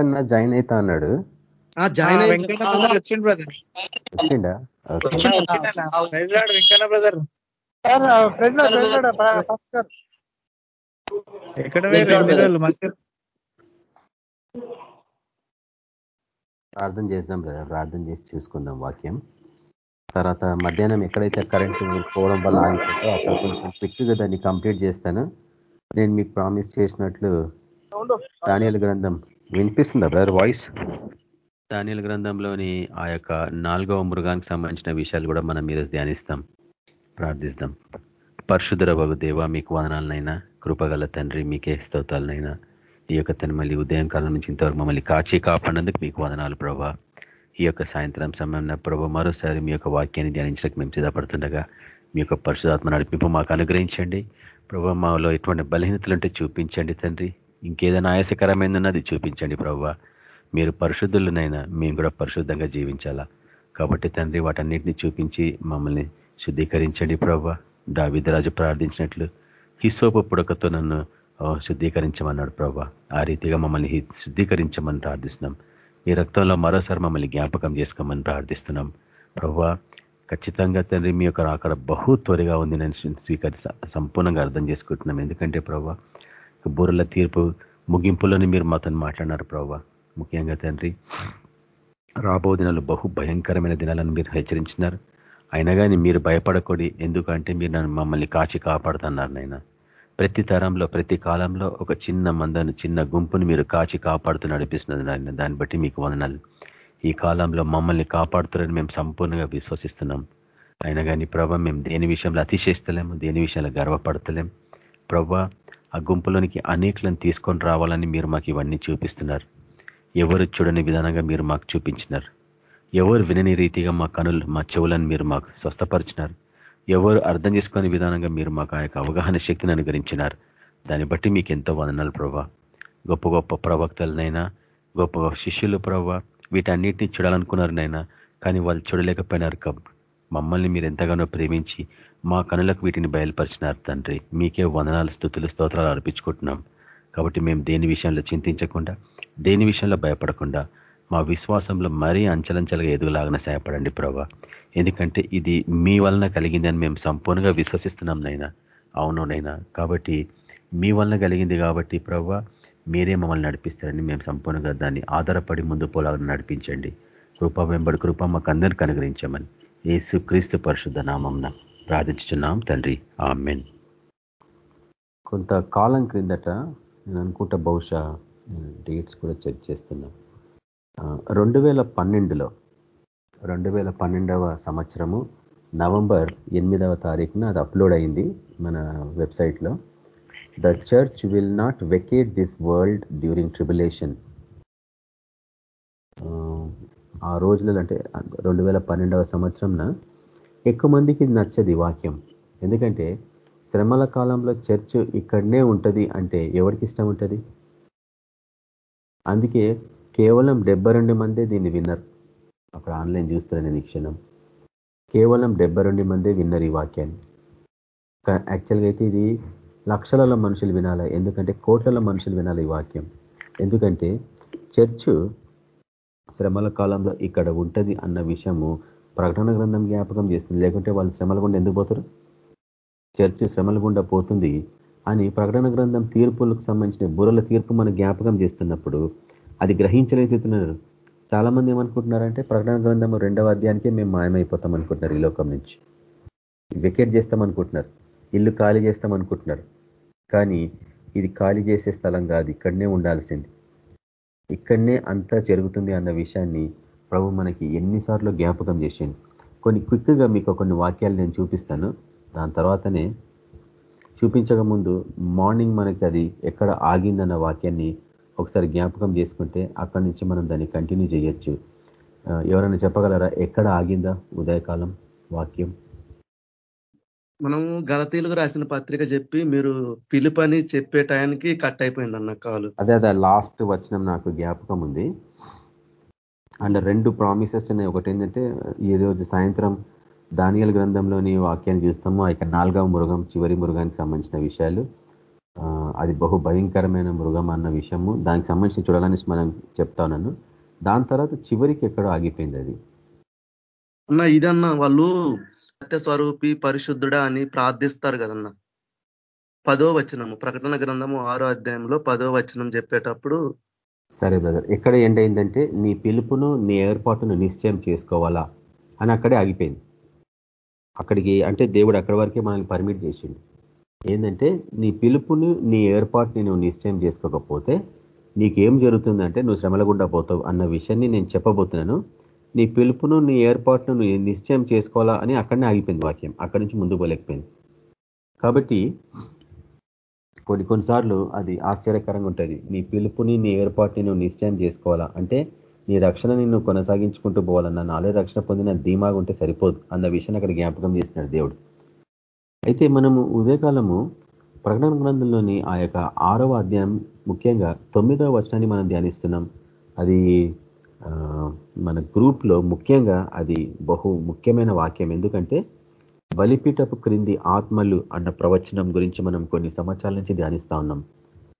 Join అవుతా అన్నాడు. Join వచ్చిండు బ్రదర్. వచ్చిండా? వెంకన్న బ్రదర్. ఎక్కడ ప్రార్థన చేద్దాం బ్రదర్ ప్రార్థన చేసి చూసుకుందాం వాక్యం. తర్వాత మధ్యాహ్నం ఎక్కడైతే కరెంట్ పోవడం వల్ల ఆగిపోతే అక్కడ కొంచెం క్విక్గా దాన్ని కంప్లీట్ చేస్తాను. నేను మీకు ప్రామిస్ చేసినట్లు దానియల గ్రంథం వినిపిస్తుందా బ్రదర్ వాయిస్? దానియల గ్రంథంలోని ఆ యొక్క నాలుగవ మృగానికి సంబంధించిన విషయాలు కూడా మనం ఈరోజు ధ్యానిస్తాం. ప్రార్థిస్తాం. పరశుధర బగు దేవ మీకు వదనాలనైనా కృపగల తండ్రి మీకే స్తోతాలనైనా ఈ యొక్క తన మళ్ళీ ఉదయం కాలం నుంచి ఇంతవరకు మమ్మల్ని కాచి కాపాడినందుకు మీకు వదనాలు ప్రభా. ఈ యొక్క సాయంత్రం సమయంలో ప్రభు మరోసారి మీ యొక్క వాక్యాన్ని ధ్యానించడానికి మేము సిద్ధపడుతుండగా మీ యొక్క పరిశుధాత్మ నడిపింపు మాకు అనుగ్రహించండి. ప్రభు మాలో ఎటువంటి బలహీనతలుంటే చూపించండి తండ్రి. ఇంకేదైనా ఆయాసకరమైనది చూపించండి ప్రవ్వ. మీరు పరిశుద్ధులనైనా మేము కూడా పరిశుద్ధంగా జీవించాలా. కాబట్టి తండ్రి వాటన్నిటిని చూపించి మమ్మల్ని శుద్ధీకరించండి ప్రవ్వ. దావిదరాజు ప్రార్థించినట్లు హిస్సోపు పుడకతో నన్ను శుద్ధీకరించమన్నాడు ప్రభా ఆ రీతిగా మమ్మల్ని శుద్ధీకరించమని ప్రార్థిస్తున్నాం. మీ రక్తంలో మరోసారి మమ్మల్ని జ్ఞాపకం చేసుకోమని ప్రార్థిస్తున్నాం. ప్రభా ఖచ్చితంగా తండ్రి మీ యొక్క అక్కడ బహు త్వరగా ఉంది. నేను స్వీకరి సంపూర్ణంగా అర్థం చేసుకుంటున్నాం. ఎందుకంటే ప్రభావ బూరల తీర్పు ముగింపులను మీరు మాతను మాట్లాడినారు ప్రభా ముఖ్యంగా తండ్రి రాబో దినాలు బహు భయంకరమైన దినాలను మీరు హెచ్చరించినారు. అయినా కానీ మీరు భయపడకూడి ఎందుకంటే మీరు నన్ను మమ్మల్ని కాచి కాపాడుతున్నారు నాయన. ప్రతి తరంలో ప్రతి కాలంలో ఒక చిన్న మందను చిన్న గుంపుని మీరు కాచి కాపాడుతూ నడిపిస్తున్నది నాయన. దాన్ని బట్టి మీకు వందనాలు. ఈ కాలంలో మమ్మల్ని కాపాడుతారని మేము సంపూర్ణంగా విశ్వసిస్తున్నాం. అయినా కానీ ప్రభా మేము దేని విషయంలో అతిశేస్తలేము దేని విషయంలో గర్వపడతలేం. ప్రభా ఆ గుంపులోనికి అనేకలను తీసుకొని రావాలని మీరు మాకు ఇవన్నీ చూపిస్తున్నారు. ఎవరు చూడని విధానంగా మీరు మాకు చూపించినారు. ఎవరు వినని రీతిగా మా కనులు మా చెవులను మీరు మాకు స్వస్థపరిచినారు. ఎవరు అర్థం చేసుకునే విధానంగా మీరు మాకు ఆ యొక్క అవగాహన శక్తిని అనుగరించినారు దాన్ని బట్టి మీకు ఎంతో వందనాలు ప్రభా. గొప్ప గొప్ప ప్రవక్తలనైనా గొప్ప శిష్యులు ప్రభా. వీటన్నిటిని చూడాలనుకున్నారు నైనా కానీ వాళ్ళు చూడలేకపోయినారు కబ్ మమ్మల్ని మీరు ఎంతగానో ప్రేమించి మా కనులకు వీటిని బయలుపరిచినారు తండ్రి. మీకే వందనాలు స్థుతులు స్తోత్రాలు అర్పించుకుంటున్నాం. కాబట్టి మేము దేని విషయంలో చింతించకుండా దేని విషయంలో భయపడకుండా మా విశ్వాసంలో మరీ అంచలంచలుగా ఎదుగులాగిన సహాయపడండి ప్రభా. ఎందుకంటే ఇది మీ వలన కలిగిందని మేము సంపూర్ణంగా విశ్వసిస్తున్నాం నైనా. అవును నైనా. కాబట్టి మీ వలన కలిగింది కాబట్టి ప్రభా మీరే మమ్మల్ని నడిపిస్తారని మేము సంపూర్ణంగా దాన్ని ఆధారపడి ముందు పోలాగా నడిపించండి. కృప వెంబడి కృప మాకు అందరికీ అనుగ్రహించమని. ఏసుక్రీస్తు పరిశుద్ధ నామంన ప్రార్థించుతున్నాం తండ్రి. ఆమెన్. కొంత కాలం క్రిందట నేను అనుకుంటా బహుశా డేట్స్ కూడా చెక్ చేస్తున్నా. రెండు వేల పన్నెండులో రెండు వేల పన్నెండవ సంవత్సరము నవంబర్ ఎనిమిదవ తారీఖున అది అప్లోడ్ అయింది మన వెబ్సైట్లో. The church will not vacate this world during tribulation. ఆ రోజులలో అంటే రెండు వేల పన్నెండవ సంవత్సరంన ఎక్కువ మందికి నచ్చది వాక్యం. ఎందుకంటే శ్రమల కాలంలో చర్చ్ ఇక్కడనే ఉంటుంది అంటే ఎవరికి ఇష్టం ఉంటుంది? అందుకే కేవలం డెబ్బై మందే దీన్ని విన్నర్. అక్కడ ఆన్లైన్ చూస్తారు నేను క్షణం. కేవలం డెబ్బై మందే విన్నర్ ఈ వాక్యాన్ని. యాక్చువల్గా అయితే ఇది లక్షలలో మనుషులు వినాలి ఎందుకంటే కోట్లలో మనుషులు వినాలి ఈ వాక్యం. ఎందుకంటే చర్చ్ శ్రమల కాలంలో ఇక్కడ ఉంటుంది అన్న విషయము ప్రకటన గ్రంథం జ్ఞాపకం చేస్తుంది. లేకుంటే వాళ్ళు శ్రమల గుండా ఎందుకు పోతారు? చర్చ్ శ్రమల గుండా పోతుంది అని ప్రకటన గ్రంథం తీర్పులకు సంబంధించిన బుర్రల తీర్పు మన జ్ఞాపకం చేస్తున్నప్పుడు అది గ్రహించలేచుతున్నారు చాలా మంది ఏమనుకుంటున్నారంటే ప్రకటన గ్రంథం రెండవ అధ్యాయానికే మేము మాయమైపోతాం అనుకుంటున్నారు ఈ లోకం నుంచి. వికెట్ చేస్తాం అనుకుంటున్నారు ఇల్లు ఖాళీ చేస్తాం అనుకుంటున్నారు కానీ ఇది ఖాళీ చేసే స్థలం కాదు. ఇక్కడనే ఉండాల్సింది. ఇక్కడనే అంతా జరుగుతుంది అన్న విషయాన్ని ప్రభు మనకి ఎన్నిసార్లు జ్ఞాపకం చేసింది కొన్ని క్విక్గా మీకు కొన్ని వాక్యాలు నేను చూపిస్తాను. దాని తర్వాతనే చూపించక ముందు మార్నింగ్ మనకి అది ఎక్కడ ఆగిందన్న వాక్యాన్ని ఒకసారి జ్ఞాపకం చేసుకుంటే అక్కడి నుంచి మనం దాన్ని కంటిన్యూ చేయొచ్చు. ఎవరైనా చెప్పగలరా? ఎక్కడ ఆగిందా? ఉదయకాలం వాక్యం? మనము గలతీలకు రాసిన పత్రిక చెప్పి మీరు పిలుపని చెప్పే టయానికి కట్ అయిపోయింది అన్న కాలు. అదే అదే లాస్ట్ వచ్చిన నాకు జ్ఞాపకం ఉంది. అండ్ రెండు ప్రామిసెస్ ఉన్నాయి. ఒకటి ఏంటంటే ఈ రోజు సాయంత్రం దానియల గ్రంథంలోని వాక్యాన్ని చూస్తాము. ఆ నాలుగవ మృగం చివరి మృగానికి సంబంధించిన విషయాలు. అది బహు భయంకరమైన మృగం అన్న విషయము. దానికి సంబంధించి చూడాలని మనం చెప్తా ఉన్నాను. దాని తర్వాత చివరికి ఎక్కడో ఆగిపోయింది అది. అన్న ఇదన్నా వాళ్ళు సత్యస్వరూపి పరిశుద్ధుడా అని ప్రార్థిస్తారు కదన్నా. పదో వచనము ప్రకటన గ్రంథము ఆరో అధ్యాయంలో పదో వచనం చెప్పేటప్పుడు సరే బ్రదర్ ఇక్కడ ఎండ్ అయిందంటే నీ పిలుపును నీ ఏర్పాటును నిశ్చయం చేసుకోవాలా అని అక్కడే ఆగిపోయింది. అక్కడికి అంటే దేవుడు అక్కడి వరకే మనల్ని పర్మిట్ చేసిండు. ఏంటంటే నీ పిలుపుని నీ ఏర్పాటుని నువ్వు నిశ్చయం చేసుకోకపోతే నీకేం జరుగుతుందంటే నువ్వు శ్రమల గుండా పోతావు అన్న విషయాన్ని నేను చెప్పబోతున్నాను. నీ పిలుపును నీ ఏర్పాటును నువ్వు నిశ్చయం చేసుకోవాలా అని అక్కడనే ఆగిపోయింది వాక్యం. అక్కడి నుంచి ముందు పోలేకపోయింది. కాబట్టి కొన్ని కొన్నిసార్లు అది ఆశ్చర్యకరంగా ఉంటుంది. నీ పిలుపుని నీ ఏర్పాటుని నువ్వు నిశ్చయం చేసుకోవాలా? అంటే నీ రక్షణని నువ్వు కొనసాగించుకుంటూ పోవాలన్నా నాలే రక్షణ పొందిన ధీమాగా ఉంటే సరిపోదు అన్న విషయాన్ని అక్కడ జ్ఞాపకం చేస్తున్నాడు దేవుడు. అయితే మనము ఉదయకాలము ప్రకటన గ్రంథంలోని ఆ యొక్క ఆరవ అధ్యాయం ముఖ్యంగా తొమ్మిదవ వచనాన్ని మనం ధ్యానిస్తున్నాం. అది మన గ్రూప్లో ముఖ్యంగా అది బహు ముఖ్యమైన వాక్యం. ఎందుకంటే బలిపీఠపు క్రింది ఆత్మలు అన్న ప్రవచనం గురించి మనం కొన్ని సంవత్సరాల నుంచి ధ్యానిస్తా ఉన్నాం.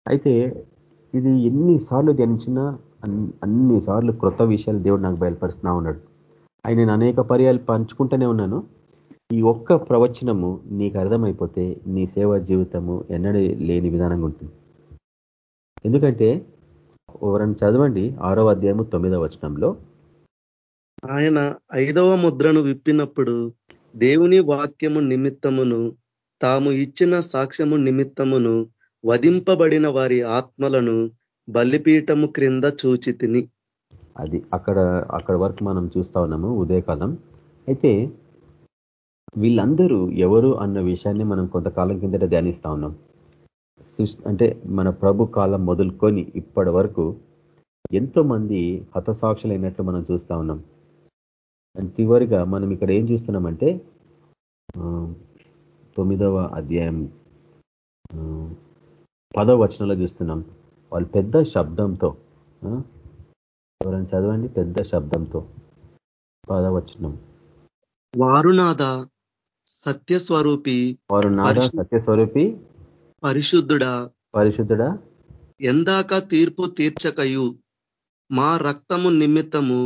అయితే ఇది ఎన్నిసార్లు ధ్యానించినా అన్నిసార్లు క్రొత్త విషయాలు దేవుడు నాకు బయలుపరుస్తున్నా ఉన్నాడు. ఆయన నేను అనేక పర్యాలు పంచుకుంటూనే ఉన్నాను. ఈ ఒక్క ప్రవచనము నీకు అర్థమైపోతే నీ సేవా జీవితము ఎన్నడూ లేని విధానంగా ఉంటుంది. ఎందుకంటే ఎవరన్నా చదవండి. ఆరో అధ్యాయము తొమ్మిదవ వచనంలో. ఆయన ఐదవ ముద్రను విప్పినప్పుడు దేవుని వాక్యము నిమిత్తమును తాము ఇచ్చిన సాక్ష్యము నిమిత్తమును వధింపబడిన వారి ఆత్మలను బలిపీఠము క్రింద చూచి తిని అది అక్కడ అక్కడ వరకు మనం చూస్తా ఉన్నాము ఉదయకాలం. అయితే వీళ్ళందరూ ఎవరు అన్న విషయాన్ని మనం కొంతకాలం కిందట ధ్యానిస్తా ఉన్నాం. అంటే మన ప్రభు కాలం మొదలుకొని ఇప్పటి వరకు ఎంతో మంది హతసాక్షులైనట్లు మనం చూస్తా ఉన్నాం. అండ్ చివరిగా మనం ఇక్కడ ఏం చూస్తున్నామంటే తొమ్మిదవ అధ్యాయం పదవ వచనంలో చూస్తున్నాం. వాళ్ళు పెద్ద శబ్దంతో ఎవరైనా చదవండి? పెద్ద శబ్దంతో. పదవచనం వారునాథ సత్యస్వరూపి వారునాథ సత్యస్వరూపి పరిశుద్ధుడా. పరిశుద్ధుడా? ఎందాక తీర్పు తీర్చకయు. మా రక్తము నిమిత్తము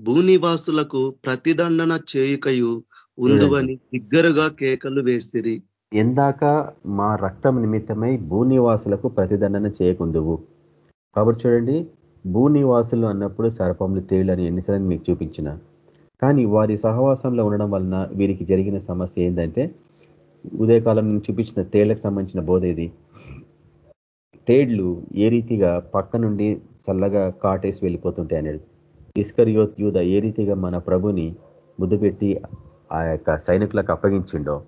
భూనివాసులకు ప్రతిదండన చేయుకయు. ఉందువని దగ్గరగా కేకలు వేసిరి. ఎందాక మా రక్తం నిమిత్తమై భూనివాసులకు ప్రతిదండన చేయకుందువు కాబట్టి చూడండి భూనివాసులు అన్నప్పుడు సర్పములు తేళ్ళు అని ఎన్నిసార్లు మీకు చూపించిన. కానీ వారి సహవాసంలో ఉండడం వలన వీరికి జరిగిన సమస్య ఏంటంటే ఉదయకాలం నేను చూపించిన తేళ్ళకు సంబంధించిన బోధ ఇది. తేళ్ళు ఏ రీతిగా పక్క నుండి చల్లగా కాటేసి వెళ్ళిపోతుంటాయి అనేది. ఇస్కరియోత్ యూద ఏ రీతిగా మన ప్రభుని ముద్దు పెట్టి ఆ యొక్క సైనికులకు అప్పగించిండో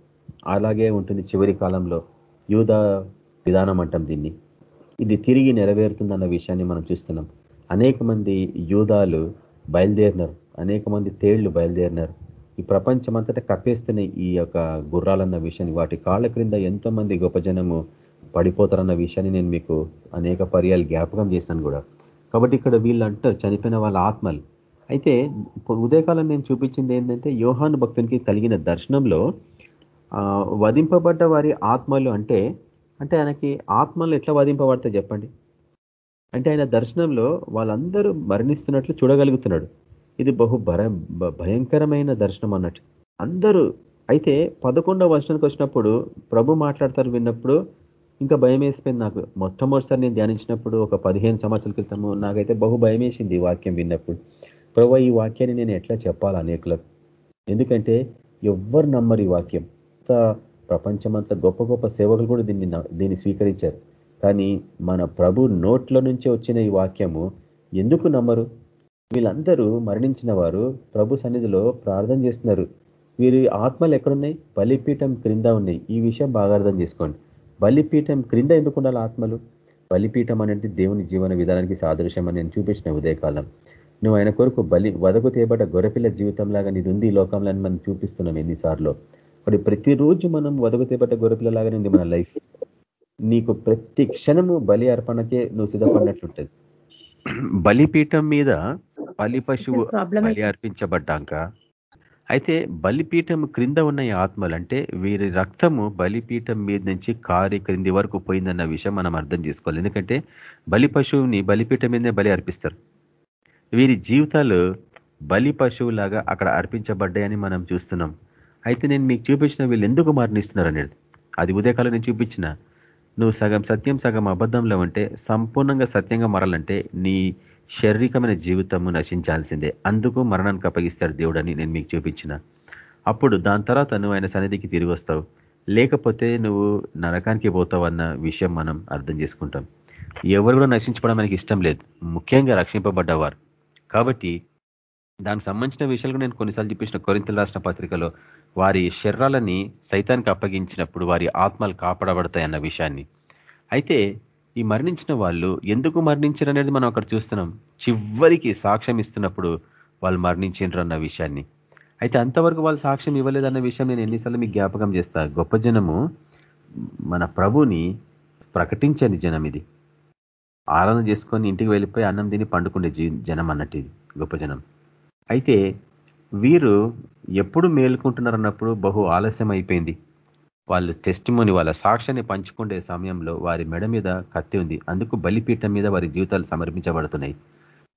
అలాగే ఉంటుంది చివరి కాలంలో యూద విధానం అంటాం దీన్ని. ఇది తిరిగి నెరవేరుతుందన్న విషయాన్ని మనం చూస్తున్నాం. అనేక మంది యూదాలు బయలుదేరినారు. అనేక మంది తేళ్ళు బయలుదేరినారు. ఈ ప్రపంచమంతటా కప్పేస్తున్న ఈ యొక్క గుర్రాలన్న విషయాన్ని వాటి కాళ్ళ క్రింద ఎంతోమంది గొప్పజనము గొప్ప జనము పడిపోతారన్న విషయాన్ని నేను మీకు అనేక పర్యాలు జ్ఞాపకం చేశాను కూడా. కాబట్టి ఇక్కడ వీళ్ళు అంటారు చనిపోయిన వాళ్ళ ఆత్మలు. అయితే ఉదయకాలం నేను చూపించింది ఏంటంటే యోహాను భక్తునికి కలిగిన దర్శనంలో వధింపబడ్డ వారి ఆత్మలు అంటే అంటే ఆయనకి ఆత్మలు ఎట్లా వధింపబడతాయి చెప్పండి? అంటే ఆయన దర్శనంలో వాళ్ళందరూ మరణిస్తున్నట్లు చూడగలుగుతున్నాడు. ఇది బహు భయంకరమైన దర్శనం అన్నట్టు. అందరూ అయితే పదకొండవ వర్షానికి వచ్చినప్పుడు ప్రభు మాట్లాడతారు విన్నప్పుడు ఇంకా భయం వేసిపోయింది నాకు. మొట్టమొదటిసారి నేను ధ్యానించినప్పుడు ఒక పదిహేను సంవత్సరాల క్రితము నాకైతే బహు భయం వేసింది ఈ వాక్యం విన్నప్పుడు. ప్రభు ఈ వాక్యాన్ని నేను ఎట్లా చెప్పాలి అనేకులకు? ఎందుకంటే ఎవ్వరు నమ్మరు ఈ వాక్యం. ప్రపంచమంతా గొప్ప గొప్ప సేవకులు కూడా దీన్ని దీన్ని స్వీకరించారు. కానీ మన ప్రభు నోట్ల నుంచే వచ్చిన ఈ వాక్యము ఎందుకు నమ్మరు? వీళ్ళందరూ మరణించిన వారు ప్రభు సన్నిధిలో ప్రార్థన చేస్తున్నారు. వీరి ఆత్మలు ఎక్కడున్నాయి? బలిపీఠం క్రింద ఉన్నాయి. ఈ విషయం బాగా అర్థం చేసుకోండి. బలిపీఠం క్రింద ఎందుకు ఉండాలి ఆత్మలు? బలిపీఠం అనేది దేవుని జీవన విధానానికి సాదృశ్యం అని నేను చూపించిన ఉదయకాలం. నువ్వు ఆయన కొరకు బలి వదకు తేబడ్డ గొరపిల్ల జీవితంలాగా నీది ఉంది. ఈ లోకంలో మనం చూపిస్తున్నాం ఎన్నిసార్లు. మరి ప్రతిరోజు మనం వదకు తేబడ్డ గొరపిల్లలాగానే ఉంది మన లైఫ్. నీకు ప్రతి క్షణము బలి అర్పణకే నువ్వు సిద్ధపడినట్లుంటుంది. బలిపీఠం మీద బలి పశువు బలి అర్పించబడ్డాక. అయితే బలిపీఠం క్రింద ఉన్న ఈ ఆత్మలు అంటే వీరి రక్తము బలిపీఠం మీద నుంచి కారి క్రింది వరకు పోయిందన్న విషయం మనం అర్థం చేసుకోవాలి. ఎందుకంటే బలి పశువుని బలిపీఠం మీదనే బలి అర్పిస్తారు. వీరి జీవితాలు బలి పశువులాగా అక్కడ అర్పించబడ్డాయని మనం చూస్తున్నాం. అయితే నేను మీకు చూపించిన వీళ్ళు ఎందుకు మరణిస్తున్నారు అనేది. అది ఉదయకాలం నేను చూపించిన. నువ్వు సగం సత్యం సగం అబద్ధంలో ఉంటే సంపూర్ణంగా సత్యంగా మారాలంటే నీ శారీరకమైన జీవితము నశించాల్సిందే. అందుకు మరణానికి అప్పగిస్తాడు దేవుడని నేను మీకు చూపించిన. అప్పుడు దాని తర్వాత నువ్వు ఆయన సన్నిధికి తిరిగి వస్తావు. లేకపోతే నువ్వు నరకానికి పోతావు అన్న విషయం మనం అర్థం చేసుకుంటాం. ఎవరు కూడా నశించుకోవడం మనకి ఇష్టం లేదు. ముఖ్యంగా రక్షింపబడ్డవారు. కాబట్టి దానికి సంబంధించిన విషయాలు నేను కొన్నిసార్లు చూపించిన కొరింతలు రాసిన పత్రికలో వారి శరీరాలని సైతానికి అప్పగించినప్పుడు వారి ఆత్మలు కాపాడబడతాయి అన్న విషయాన్ని. అయితే ఈ మరణించిన వాళ్ళు ఎందుకు మరణించారు అనేది మనం అక్కడ చూస్తున్నాం. చివరికి సాక్ష్యం ఇస్తున్నప్పుడు వాళ్ళు మరణించారు అన్న విషయాన్ని. అయితే అంతవరకు వాళ్ళు సాక్ష్యం ఇవ్వలేదన్న విషయం నేను ఎన్నిసార్లు మీకు జ్ఞాపకం చేస్తా. గొప్ప జనము మన ప్రభుని ప్రకటించని జనం ఇది. ఆరాధన చేసుకొని ఇంటికి వెళ్ళిపోయి అన్నం తిని పండుకునే జనం అన్నట్టు ఇది గొప్ప జనం. అయితే వీరు ఎప్పుడు మేలుకుంటున్నారు అన్నప్పుడు బహు ఆలస్యం అయిపోయింది వాళ్ళు టెస్టిమోని వాళ్ళ సాక్ష్యాన్ని పంచుకుండే సమయంలో వారి మెడ మీద కత్తి ఉంది. అందుకు బలిపీఠం మీద వారి జీవితాలు సమర్పించబడుతున్నాయి.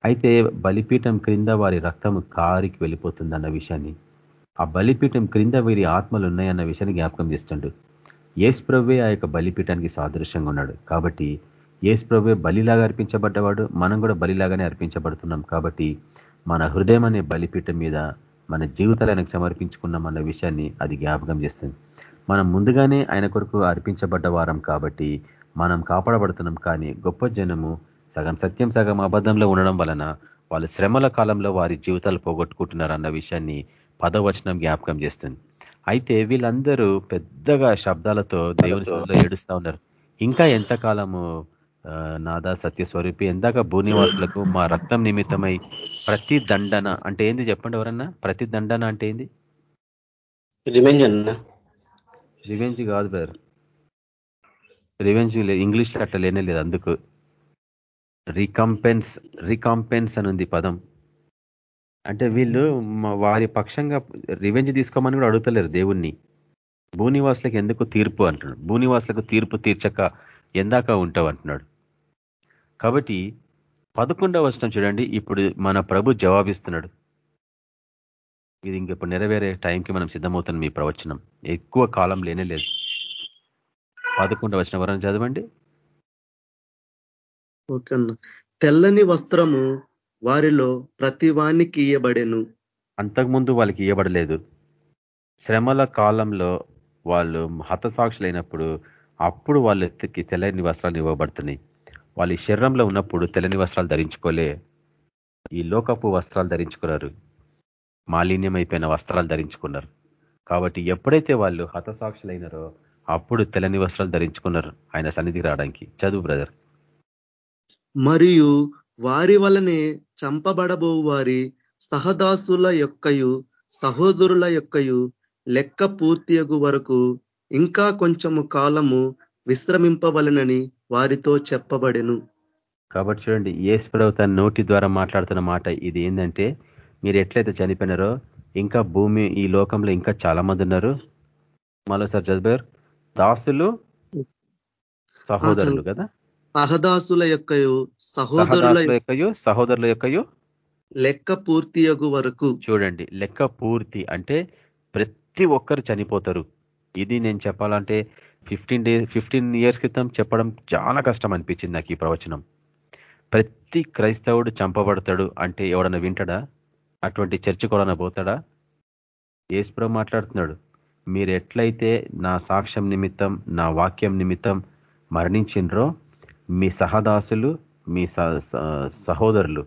అయితే బలిపీఠం క్రింద వారి రక్తము కారికి వెళ్ళిపోతుంది అన్న విషయాన్ని ఆ బలిపీఠం క్రింద వీరి ఆత్మలు ఉన్నాయన్న విషయాన్ని జ్ఞాపకం చేస్తుండు. ఏస్ప్రవ్వే ఆ యొక్క బలిపీఠానికి సాదృశ్యంగా ఉన్నాడు. కాబట్టి ఏస్ప్రవ్వే బలిలాగా అర్పించబడ్డవాడు. మనం కూడా బలిలాగానే అర్పించబడుతున్నాం. కాబట్టి మన హృదయం అనే బలిపీఠం మీద మన జీవితాలను సమర్పించుకున్నాం అన్న విషయాన్ని అది జ్ఞాపకం చేస్తుంది. మనం ముందుగానే ఆయన కొరకు అర్పించబడ్డ వారం కాబట్టి మనం కాపాడబడుతున్నాం కానీ గొప్ప జనము సగం సత్యం సగం అబద్ధంలో ఉండడం వలన వాళ్ళు శ్రమల కాలంలో వారి జీవితాలు పోగొట్టుకుంటున్నారు అన్న విషయాన్ని పదవచనం జ్ఞాపకం చేస్తుంది. అయితే వీళ్ళందరూ పెద్దగా శబ్దాలతో దేవుని సభలో ఏడుస్తా ఉన్నారు. ఇంకా ఎంతకాలము నాదా సత్యస్వరూపి ఎందాక భూనివాసులకు మా రక్తం నిమిత్తమై ప్రతి దండన అంటే ఏంది చెప్పండి ఎవరన్నా? ప్రతి దండన అంటే ఏంది? రివెంజ్ కాదు బ్రదర్ రివెంజ్ ఇంగ్లీష్లో అట్లా లేనే లేదు అందుకు. రికంపెన్స్ రికంపెన్స్ అని ఉంది పదం. అంటే వీళ్ళు వారి పక్షంగా రివెంజ్ తీసుకోమని కూడా అడుగుతలేరు దేవుణ్ణి. భూనివాసులకు ఎందుకు తీర్పు అంటున్నాడు. భూనివాసులకు తీర్పు తీర్చక ఎందాక ఉంటావు అంటున్నాడు. కాబట్టి పదకొండవ వచనం చూడండి. ఇప్పుడు మన ప్రభు జవాబిస్తున్నాడు. ఇది ఇంక ఇప్పుడు నెరవేరే టైంకి మనం సిద్ధమవుతున్నాం మీ ప్రవచనం. ఎక్కువ కాలం లేనే లేదు. పదకొండవ వచనం ఎవరైనా చదవండి? ఓకే అన్న. తెల్లని వస్త్రము వారిలో ప్రతి వానికి ఇయ్యబడెను. అంతకుముందు వాళ్ళకి ఇయ్యబడలేదు. శ్రమల కాలంలో వాళ్ళు హతసాక్షులైనప్పుడు అప్పుడు వాళ్ళకి తెల్లని వస్త్రాలు ఇవ్వబడుతున్నాయి. వాళ్ళ శరీరంలో ఉన్నప్పుడు తెల్లని వస్త్రాలు ధరించుకోలే. ఈ లోకపు వస్త్రాలు ధరించుకున్నారు. మాలిన్యమైపోయిన వస్త్రాలు ధరించుకున్నారు. కాబట్టి ఎప్పుడైతే వాళ్ళు హతసాక్షులైనారో అప్పుడు తెల్లని వస్త్రాలు ధరించుకున్నారు ఆయన సన్నిధికి రావడానికి. చదువు బ్రదర్. మరియు వారి వలనే చంపబడబో వారి సహదాసుల యొక్కయు సహోదరుల యొక్కయు లెక్క పూర్తియగు వరకు ఇంకా కొంచెము కాలము విశ్రమింపవలనని వారితో చెప్పబడెను. కాబట్టి చూడండి ఏసుప్రభు తన నోటి ద్వారా మాట్లాడుతున్న మాట ఇది ఏంటంటే మీరు ఎట్లయితే చనిపోయినారో ఇంకా భూమి ఈ లోకంలో ఇంకా చాలా మంది ఉన్నారు. మరోసారి చదివారు దాసులు సహోదరులు కదా? సహదాసుల యొక్కయు సహోదరుల యొక్కయు సహోదరుల యొక్కయు? లెక్క పూర్తియగు వరకు. చూడండి లెక్క పూర్తి అంటే ప్రతి ఒక్కరు చనిపోతారు. ఇది నేను చెప్పాలంటే ఫిఫ్టీన్ డే ఫిఫ్టీన్ ఇయర్స్ క్రితం చెప్పడం చాలా కష్టం అనిపించింది నాకు ఈ ప్రవచనం. ప్రతి క్రైస్తవుడు చంపబడతాడు అంటే ఎవడన్నా వింటడా? అటువంటి చర్చ కూడా పోతాడా? ఏసుప్రభు మాట్లాడుతున్నాడు మీరు ఎట్లయితే నా సాక్ష్యం నిమిత్తం నా వాక్యం నిమిత్తం మరణించిండ్రో మీ సహదాసులు మీ సహోదరులు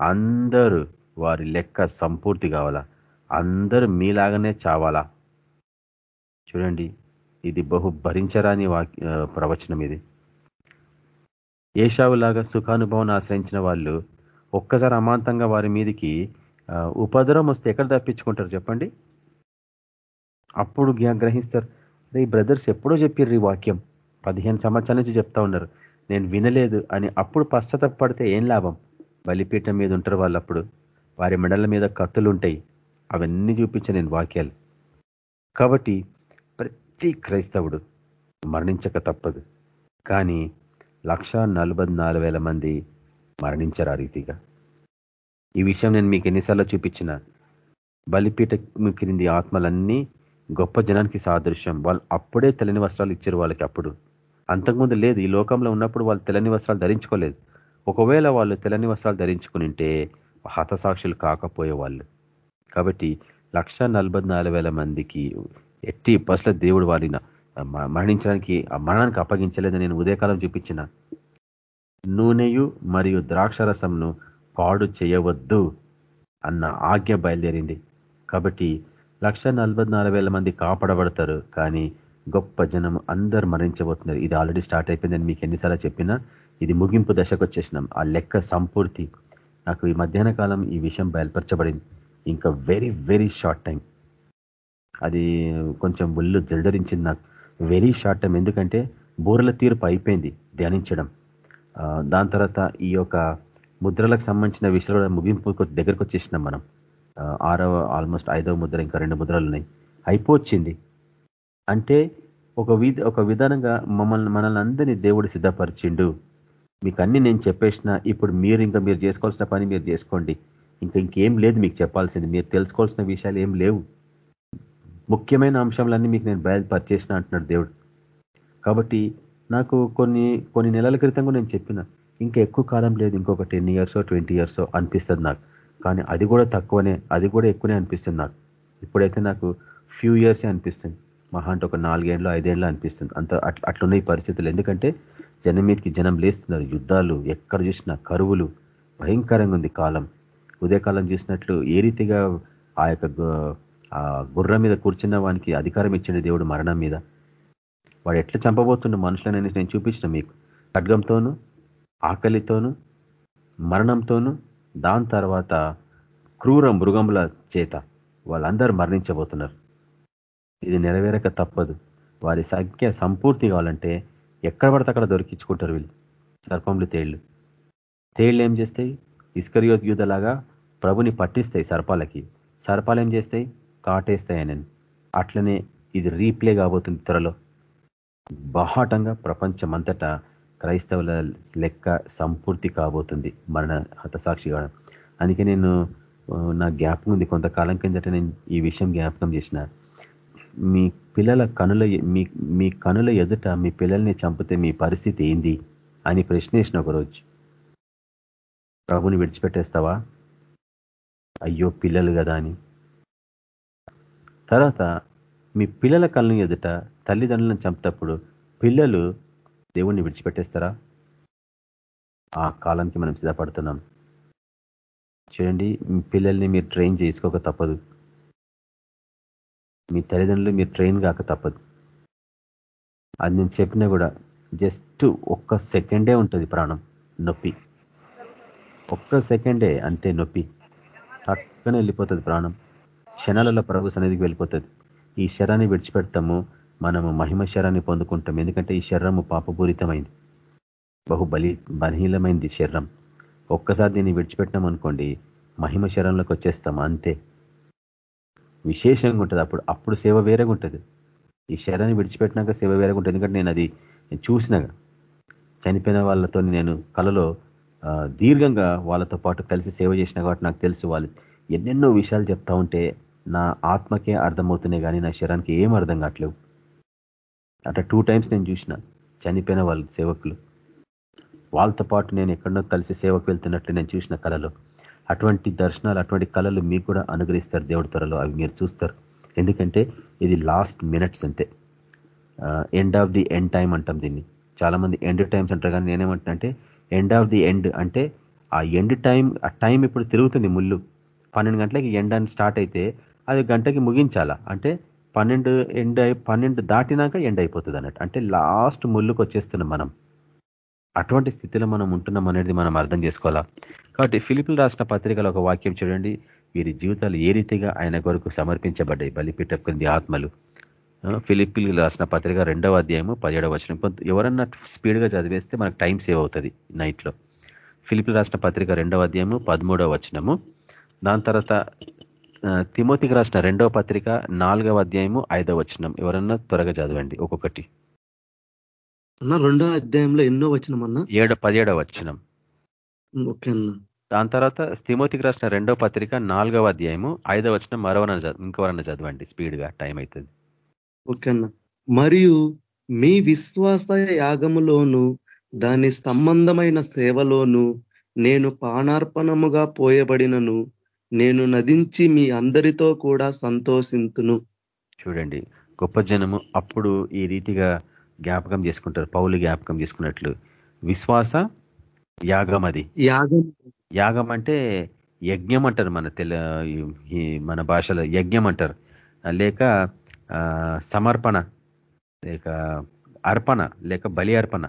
అందరూ వారి లెక్క సంపూర్తి కావాలా? అందరూ మీలాగానే చావాలా? చూడండి ఇది బహు భరించరాని ప్రవచనం ఇది. ఏషావులాగా సుఖానుభవం ఆశ్రయించిన వాళ్ళు ఒక్కసారి అమాంతంగా వారి మీదికి ఉపద్రవం వస్తే ఎక్కడ తప్పించుకుంటారు చెప్పండి? అప్పుడు గ్రహిస్తారు. ఈ బ్రదర్స్ ఎప్పుడో చెప్పారు ఈ వాక్యం. పదిహేను సంవత్సరాల నుంచి చెప్తా ఉన్నారు. నేను వినలేదు అని అప్పుడు పశ్చాత్తపడితే ఏం లాభం? బలిపీఠం మీద ఉంటారు వాళ్ళు అప్పుడు వారి మెడల మీద కత్తులు ఉంటాయి. అవన్నీ చూపించే నేను వాక్యాలు. కాబట్టి ప్రతి క్రైస్తవుడు మరణించక తప్పదు. కానీ లక్ష మంది మరణించరు ఆ రీతిగా. ఈ విషయం నేను మీకు ఎన్నిసార్లు చూపించిన బలిపీట క్రింది ఆత్మలన్నీ గొప్ప జనానికి సాదృశ్యం. వాళ్ళు అప్పుడే తెల్లని వస్త్రాలు ఇచ్చారు వాళ్ళకి అప్పుడు. అంతకుముందు లేదు ఈ లోకంలో ఉన్నప్పుడు వాళ్ళు తెల్లని వస్త్రాలు ధరించుకోలేదు. ఒకవేళ వాళ్ళు తెల్లని వస్త్రాలు ధరించుకునింటే హతసాక్షులు కాకపోయే వాళ్ళు. కాబట్టి లక్ష మందికి ఎట్టి బస్ల దేవుడు వారిన మరణించడానికి ఆ మరణానికి అప్పగించలేదని నేను ఉదయకాలం చూపించిన. నూనెయు మరియు ద్రాక్షరసంను పాడు చేయవద్దు అన్న ఆజ్ఞ బయలుదేరింది. కాబట్టి లక్ష మంది కాపాడబడతారు కానీ గొప్ప జనం అందరు మరణించబోతున్నారు. ఇది ఆల్రెడీ స్టార్ట్ అయిపోయిందని మీకు ఎన్నిసార్లు చెప్పినా ఇది ముగింపు దశకు వచ్చేసినాం. ఆ లెక్క సంపూర్తి నాకు ఈ మధ్యాహ్న కాలం ఈ విషయం బయలుపరచబడింది. ఇంకా వెరీ వెరీ షార్ట్ టైం అది కొంచెం ఒళ్ళు జల్దరించింది నాకు. వెరీ షార్ట్ టైం ఎందుకంటే బూరల తీర్పు అయిపోయింది ధ్యానించడం. దాని తర్వాత ఈ యొక్క ముద్రలకు సంబంధించిన విషయాలు కూడా ముగింపు దగ్గరకు వచ్చేసినాం మనం. ఆరవ ఆల్మోస్ట్ ఐదవ ముద్ర ఇంకా రెండు ముద్రలు ఉన్నాయి. అయిపోవచ్చింది అంటే ఒక విధ ఒక విధానంగా మమ్మల్ని మనల్ని అందరినీ దేవుడు సిద్ధపరిచిండు. మీకు అన్ని నేను చెప్పేసిన ఇప్పుడు మీరు ఇంకా మీరు చేసుకోవాల్సిన పని మీరు చేసుకోండి. ఇంకా ఇంకేం లేదు మీకు చెప్పాల్సింది. మీరు తెలుసుకోవాల్సిన విషయాలు ఏం లేవు. ముఖ్యమైన అంశాలన్నీ మీకు నేను బయలుపరిచేసిన అంటున్నాడు దేవుడు. కాబట్టి నాకు కొన్ని కొన్ని నెలల క్రితం కూడా నేను చెప్పిన. ఇంకా ఎక్కువ కాలం లేదు ఇంకొక టెన్ ఇయర్సో ట్వంటీ ఇయర్సో అనిపిస్తుంది నాకు. కానీ అది కూడా తక్కువనే అది కూడా ఎక్కువనే అనిపిస్తుంది నాకు. ఇప్పుడైతే నాకు ఫ్యూ ఇయర్సే అనిపిస్తుంది. మహా అంటే ఒక నాలుగేళ్ళు ఐదేళ్ళు అనిపిస్తుంది. అంత అట్లున్నాయి పరిస్థితులు. ఎందుకంటే జనం మీదకి జనం లేస్తున్నారు. యుద్ధాలు ఎక్కడ చూసినా కరువులు భయంకరంగా ఉంది కాలం. ఉదయకాలం చూసినట్లు ఏ రీతిగా ఆ యొక్క గుర్రం మీద కూర్చున్న వానికి అధికారం ఇచ్చిన దేవుడు మరణం మీద. వాడు ఎట్లా చంపబోతుండే మనుషులనేసి నేను చూపించిన మీకు. ఖడ్గంతోనూ ఆకలితోనూ మరణంతోనూ దాని తర్వాత క్రూర మృగముల చేత వాళ్ళందరూ మరణించబోతున్నారు. ఇది నెరవేరక తప్పదు. వారి సంఖ్య సంపూర్తి కావాలంటే ఎక్కడ పడితే అక్కడ దొరికించుకుంటారు వీళ్ళు. సర్పంలు తేళ్ళు తేళ్ళు ఏం చేస్తాయి? ఇస్కరియోత్ యూధలాగా ప్రభుని పట్టిస్తాయి సర్పాలకి. సర్పాలు ఏం చేస్తాయి? కాటేస్తాయనని. అట్లనే ఇది రీప్లే కాబోతుంది త్వరలో. బహాటంగా ప్రపంచమంతటా క్రైస్తవుల లెక్క సంపూర్తి కాబోతుంది మరణ హతసాక్షిగా అందుకే నేను నా జ్ఞాపకం ఉంది. కొంతకాలం కిందట నేను ఈ విషయం జ్ఞాపకం చేసిన. మీ పిల్లల కనుల మీ మీ కనుల ఎదుట మీ పిల్లల్ని చంపితే మీ పరిస్థితి ఏంది అని ప్రశ్నేసిన ఒకరోజు. ప్రభుని విడిచిపెట్టేస్తావా? అయ్యో పిల్లలు కదా అని. తర్వాత మీ పిల్లల కళ్ళను ఎదుట తల్లిదండ్రులను చంపినప్పుడు పిల్లలు దేవుణ్ణి విడిచిపెట్టేస్తారా? ఆ కాలానికి మనం సిద్ధపడుతున్నాం. చూడండి పిల్లల్ని మీరు ట్రైన్ చేసుకోక తప్పదు. మీ తల్లిదండ్రులు మీరు ట్రైన్ కాక తప్పదు. అది నేను చెప్పినా కూడా జస్ట్ ఒక్క సెకండే ఉంటుంది ప్రాణం నొప్పి. ఒక్క సెకండే అంతే నొప్పి. టక్కన వెళ్ళిపోతుంది ప్రాణం. క్షణాలలో ప్రభు సన్నిధికి వెళ్ళిపోతుంది. ఈ శరాన్ని విడిచిపెడతాము. మనము మహిమ శరాన్ని పొందుకుంటాం. ఎందుకంటే ఈ శరీరము పాపపూరితమైంది. బహు బలి బలహీనమైంది శరీరం. ఒక్కసారి దీన్ని విడిచిపెట్టినాం అనుకోండి మహిమ శరంలోకి వచ్చేస్తాం అంతే. విశేషంగా ఉంటుంది. అప్పుడు అప్పుడు సేవ వేరేగా ఉంటుంది. ఈ శరీరాన్ని విడిచిపెట్టినాక సేవ వేరేగా ఉంటుంది. ఎందుకంటే నేను అది చూసినాగా చనిపోయిన వాళ్ళతో నేను కళలో దీర్ఘంగా వాళ్ళతో పాటు కలిసి సేవ చేసిన కాబట్టి నాకు తెలుసు వాళ్ళు ఎన్నెన్నో విషయాలు చెప్తా ఉంటే నా ఆత్మకే అర్థమవుతున్నాయి కానీ నా శరీరానికి ఏం అర్థం కావట్లేవు అట్లా టూ టైమ్స్ నేను చూసిన చనిపోయిన వాళ్ళు సేవకులు. వాళ్ళతో పాటు నేను ఎక్కడో కలిసి సేవకు వెళ్తున్నట్లు నేను చూసిన కళలో. అటువంటి దర్శనాలు అటువంటి కళలు మీకు కూడా అనుగ్రహిస్తారు దేవుడి త్వరలో. అవి మీరు చూస్తారు. ఎందుకంటే ఇది లాస్ట్ మినిట్స్ అంతే. End of the end time అంటాం దీన్ని. చాలా మంది ఎండ్ టైమ్స్ అంటారు కానీ నేనేమంటున్నా అంటే ఎండ్ ఆఫ్ ది ఎండ్ అంటే ఆ ఎండ్ టైం ఆ టైం ఇప్పుడు తిరుగుతుంది ముళ్ళు. పన్నెండు గంటలకి ఎండ్ అని స్టార్ట్ అయితే అది గంటకి ముగించాలా? అంటే పన్నెండు ఎండ్ పన్నెండు దాటినాక ఎండ్ అయిపోతుంది అన్నట్టు. అంటే లాస్ట్ ముళ్ళుకు వచ్చేస్తున్నాం మనం. అటువంటి స్థితిలో మనం ఉంటున్నాం అనేది మనం అర్థం చేసుకోవాలా? కాబట్టి ఫిలిపిల్ రాసిన పత్రికలో ఒక వాక్యం చూడండి. వీరి జీవితాలు ఏ రీతిగా ఆయన కొరకు సమర్పించబడ్డాయి? బలిపీఠ కింది ఆత్మలు. ఫిలిపిల్ రాసిన పత్రిక రెండవ అధ్యాయము పదిహేడవ వచనం. కొంత ఎవరన్నా స్పీడ్గా చదివేస్తే మనకు టైం సేవ్ అవుతుంది నైట్లో. ఫిలిపిల్ రాసిన పత్రిక రెండవ అధ్యాయము పదమూడవ వచనము. దాని తర్వాత తిమోతికి రాసిన రెండవ పత్రిక నాలుగవ అధ్యాయము ఐదవ వచనం. ఎవరన్నా త్వరగా చదవండి. ఒక్కొక్కటి. అన్న రెండో అధ్యాయంలో ఎన్నో వచ్చినామన్నా ఏడు పదిహేడవ వచనం. ఓకే అన్న. దాని తర్వాత తిమోతికి రాసిన రెండవ పత్రిక నాలుగవ అధ్యాయము ఐదవ వచనం. మరొవరన్న ఇంకెవరన్నా చదవండి. స్పీడ్గా టైం అవుతుంది ఓకే అన్న. మరియు మీ విశ్వాస యాగములోను దాని సంబంధమైన సేవలోను నేను పానార్పణముగా పోయబడినను నేను నదించి మీ అందరితో కూడా సంతోషింతును. చూడండి గొప్ప జనము అప్పుడు ఈ రీతిగా జ్ఞాపకం చేసుకుంటారు పౌలు జ్ఞాపకం చేసుకున్నట్లు. విశ్వాస యాగం అది. యాగం. యాగం అంటే యజ్ఞం అంటారు మన తెల మన భాషలో యజ్ఞం అంటారు. లేక సమర్పణ లేక అర్పణ లేక బలి అర్పణ.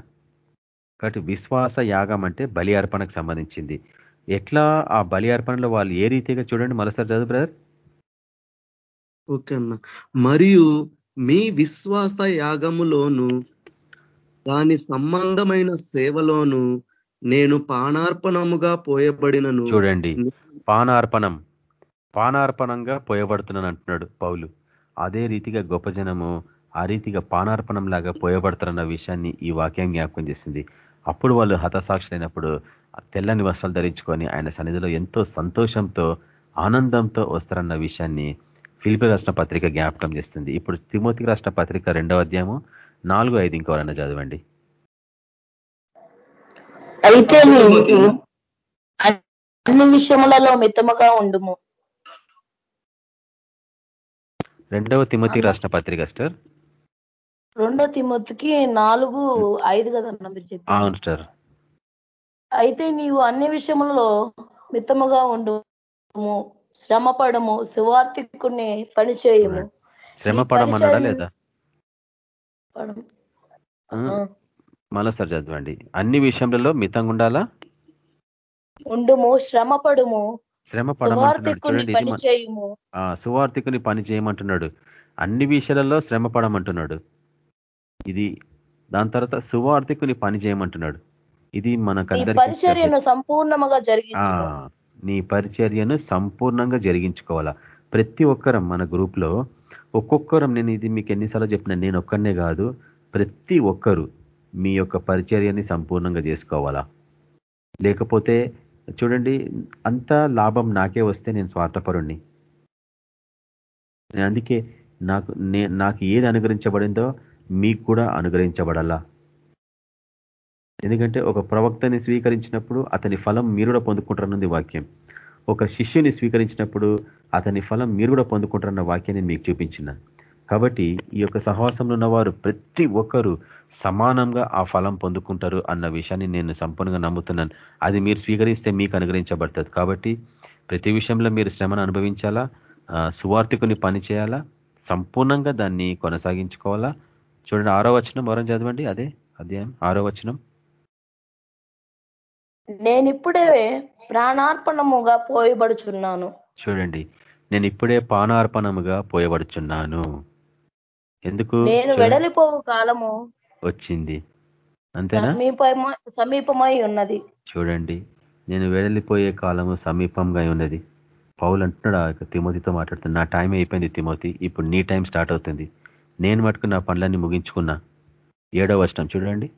కాబట్టి విశ్వాస యాగం అంటే బలి అర్పణకు సంబంధించింది. ఎట్లా ఆ బలి అర్పణలో వాళ్ళు ఏ రీతిగా చూడండి మరోసారి చదువు బ్రదర్? ఓకే అన్న. మరియు మీ విశ్వాస యాగములోను దాని సంబంధమైన సేవలోను నేను పానార్పణముగా పోయబడినను. చూడండి. పానార్పణం. పానార్పణంగా పోయబడుతున్నాను అంటున్నాడు పౌలు. అదే రీతిగా గొప్ప జనము ఆ రీతిగా పానార్పణం లాగా పోయబడతారన్న విషయాన్ని ఈ వాక్యం జ్ఞాపకం చేసింది. అప్పుడు వాళ్ళు హతసాక్షులైనప్పుడు తెల్లని వస్త్రాలు ధరించుకొని ఆయన సన్నిధిలో ఎంతో సంతోషంతో ఆనందంతో వస్తారన్న విషయాన్ని ఫిలిపి రాష్ట్ర పత్రిక జ్ఞాపకం చేస్తుంది. ఇప్పుడు తిమోతికి రాష్ట్ర పత్రిక రెండవ అధ్యాయము నాలుగు ఐదు ఇంకోరన్నా చదవండి. అయితే అన్ని విషయములలో మితముగా ఉండుము. రెండవ తిమోతి రాష్ట్ర పత్రిక స్టార్ రెండో తిమోతికి నాలుగు ఐదు కదా అవును స్టార్ అయితే నీవు అన్ని విషయములలో మితముగా ఉండు శ్రమపడము సువార్థికుని పని చేయము శ్రమ పడమన్నాడా లేదా మళ్ళా సార్ చదవండి. అన్ని విషయంలో మితంగా ఉండాలా ఉండుము శ్రమ పడుము శ్రమ పడమంటున్నాడు సువార్థికుని పని చేయమంటున్నాడు అన్ని విషయాలలో శ్రమ పడమంటున్నాడు ఇది దాని తర్వాత సువార్థికుని పని చేయమంటున్నాడు ఇది మనకందరికీ సంపూర్ణంగా నీ పరిచర్యను సంపూర్ణంగా జరిగించుకోవాలా? ప్రతి ఒక్కరం మన గ్రూప్లో ఒక్కొక్కరం నేను ఇది మీకు ఎన్నిసార్లు చెప్పిన నేను ఒక్కనే కాదు ప్రతి ఒక్కరు మీ యొక్క పరిచర్యని సంపూర్ణంగా చేసుకోవాలా? లేకపోతే చూడండి అంత లాభం నాకే వస్తే నేను స్వార్థపరుణ్ణి. అందుకే నాకు నాకు ఏది అనుగ్రహించబడిందో మీకు కూడా అనుగ్రహించబడాలా? ఎందుకంటే ఒక ప్రవక్తని స్వీకరించినప్పుడు అతని ఫలం మీరు కూడా పొందుకుంటారన్నది వాక్యం. ఒక శిష్యుని స్వీకరించినప్పుడు అతని ఫలం మీరు కూడా పొందుకుంటారన్న వాక్యాన్ని మీకు చూపించిన. కాబట్టి ఈ యొక్క సహవాసంలో ఉన్నవారు ప్రతి ఒక్కరూ సమానంగా ఆ ఫలం పొందుకుంటారు అన్న విషయాన్ని నేను సంపూర్ణంగా నమ్ముతున్నాను. అది మీరు స్వీకరిస్తే మీకు అనుగ్రహించబడుతుంది. కాబట్టి ప్రతి విషయంలో మీరు శ్రమను అనుభవించాలా? సువార్థికుని పని చేయాలా? సంపూర్ణంగా దాన్ని కొనసాగించుకోవాలా? చూడండి ఆరో వచనం వరం చదవండి? అదే అధ్యాయం ఆరో వచనం. నేనిప్పుడే ప్రాణార్పణముగా పోయబడుచున్నాను. చూడండి నేను ఇప్పుడే పానార్పణముగా పోయబడుచున్నాను. ఎందుకు? నేను వెడలిపోవు కాలము వచ్చింది. అంతేనా? సమీపమై ఉన్నది. చూడండి నేను వెడలిపోయే కాలము సమీపంగా ఉన్నది. పౌలు అంటున్నాడు? తిమోతితో మాట్లాడుతున్నా. నా టైం అయిపోయింది తిమోతి. ఇప్పుడు నీ టైం స్టార్ట్ అవుతుంది. నేను మటుకు నా పనులన్నీ ముగించుకున్నా. ఏడో వర్షం చూడండి.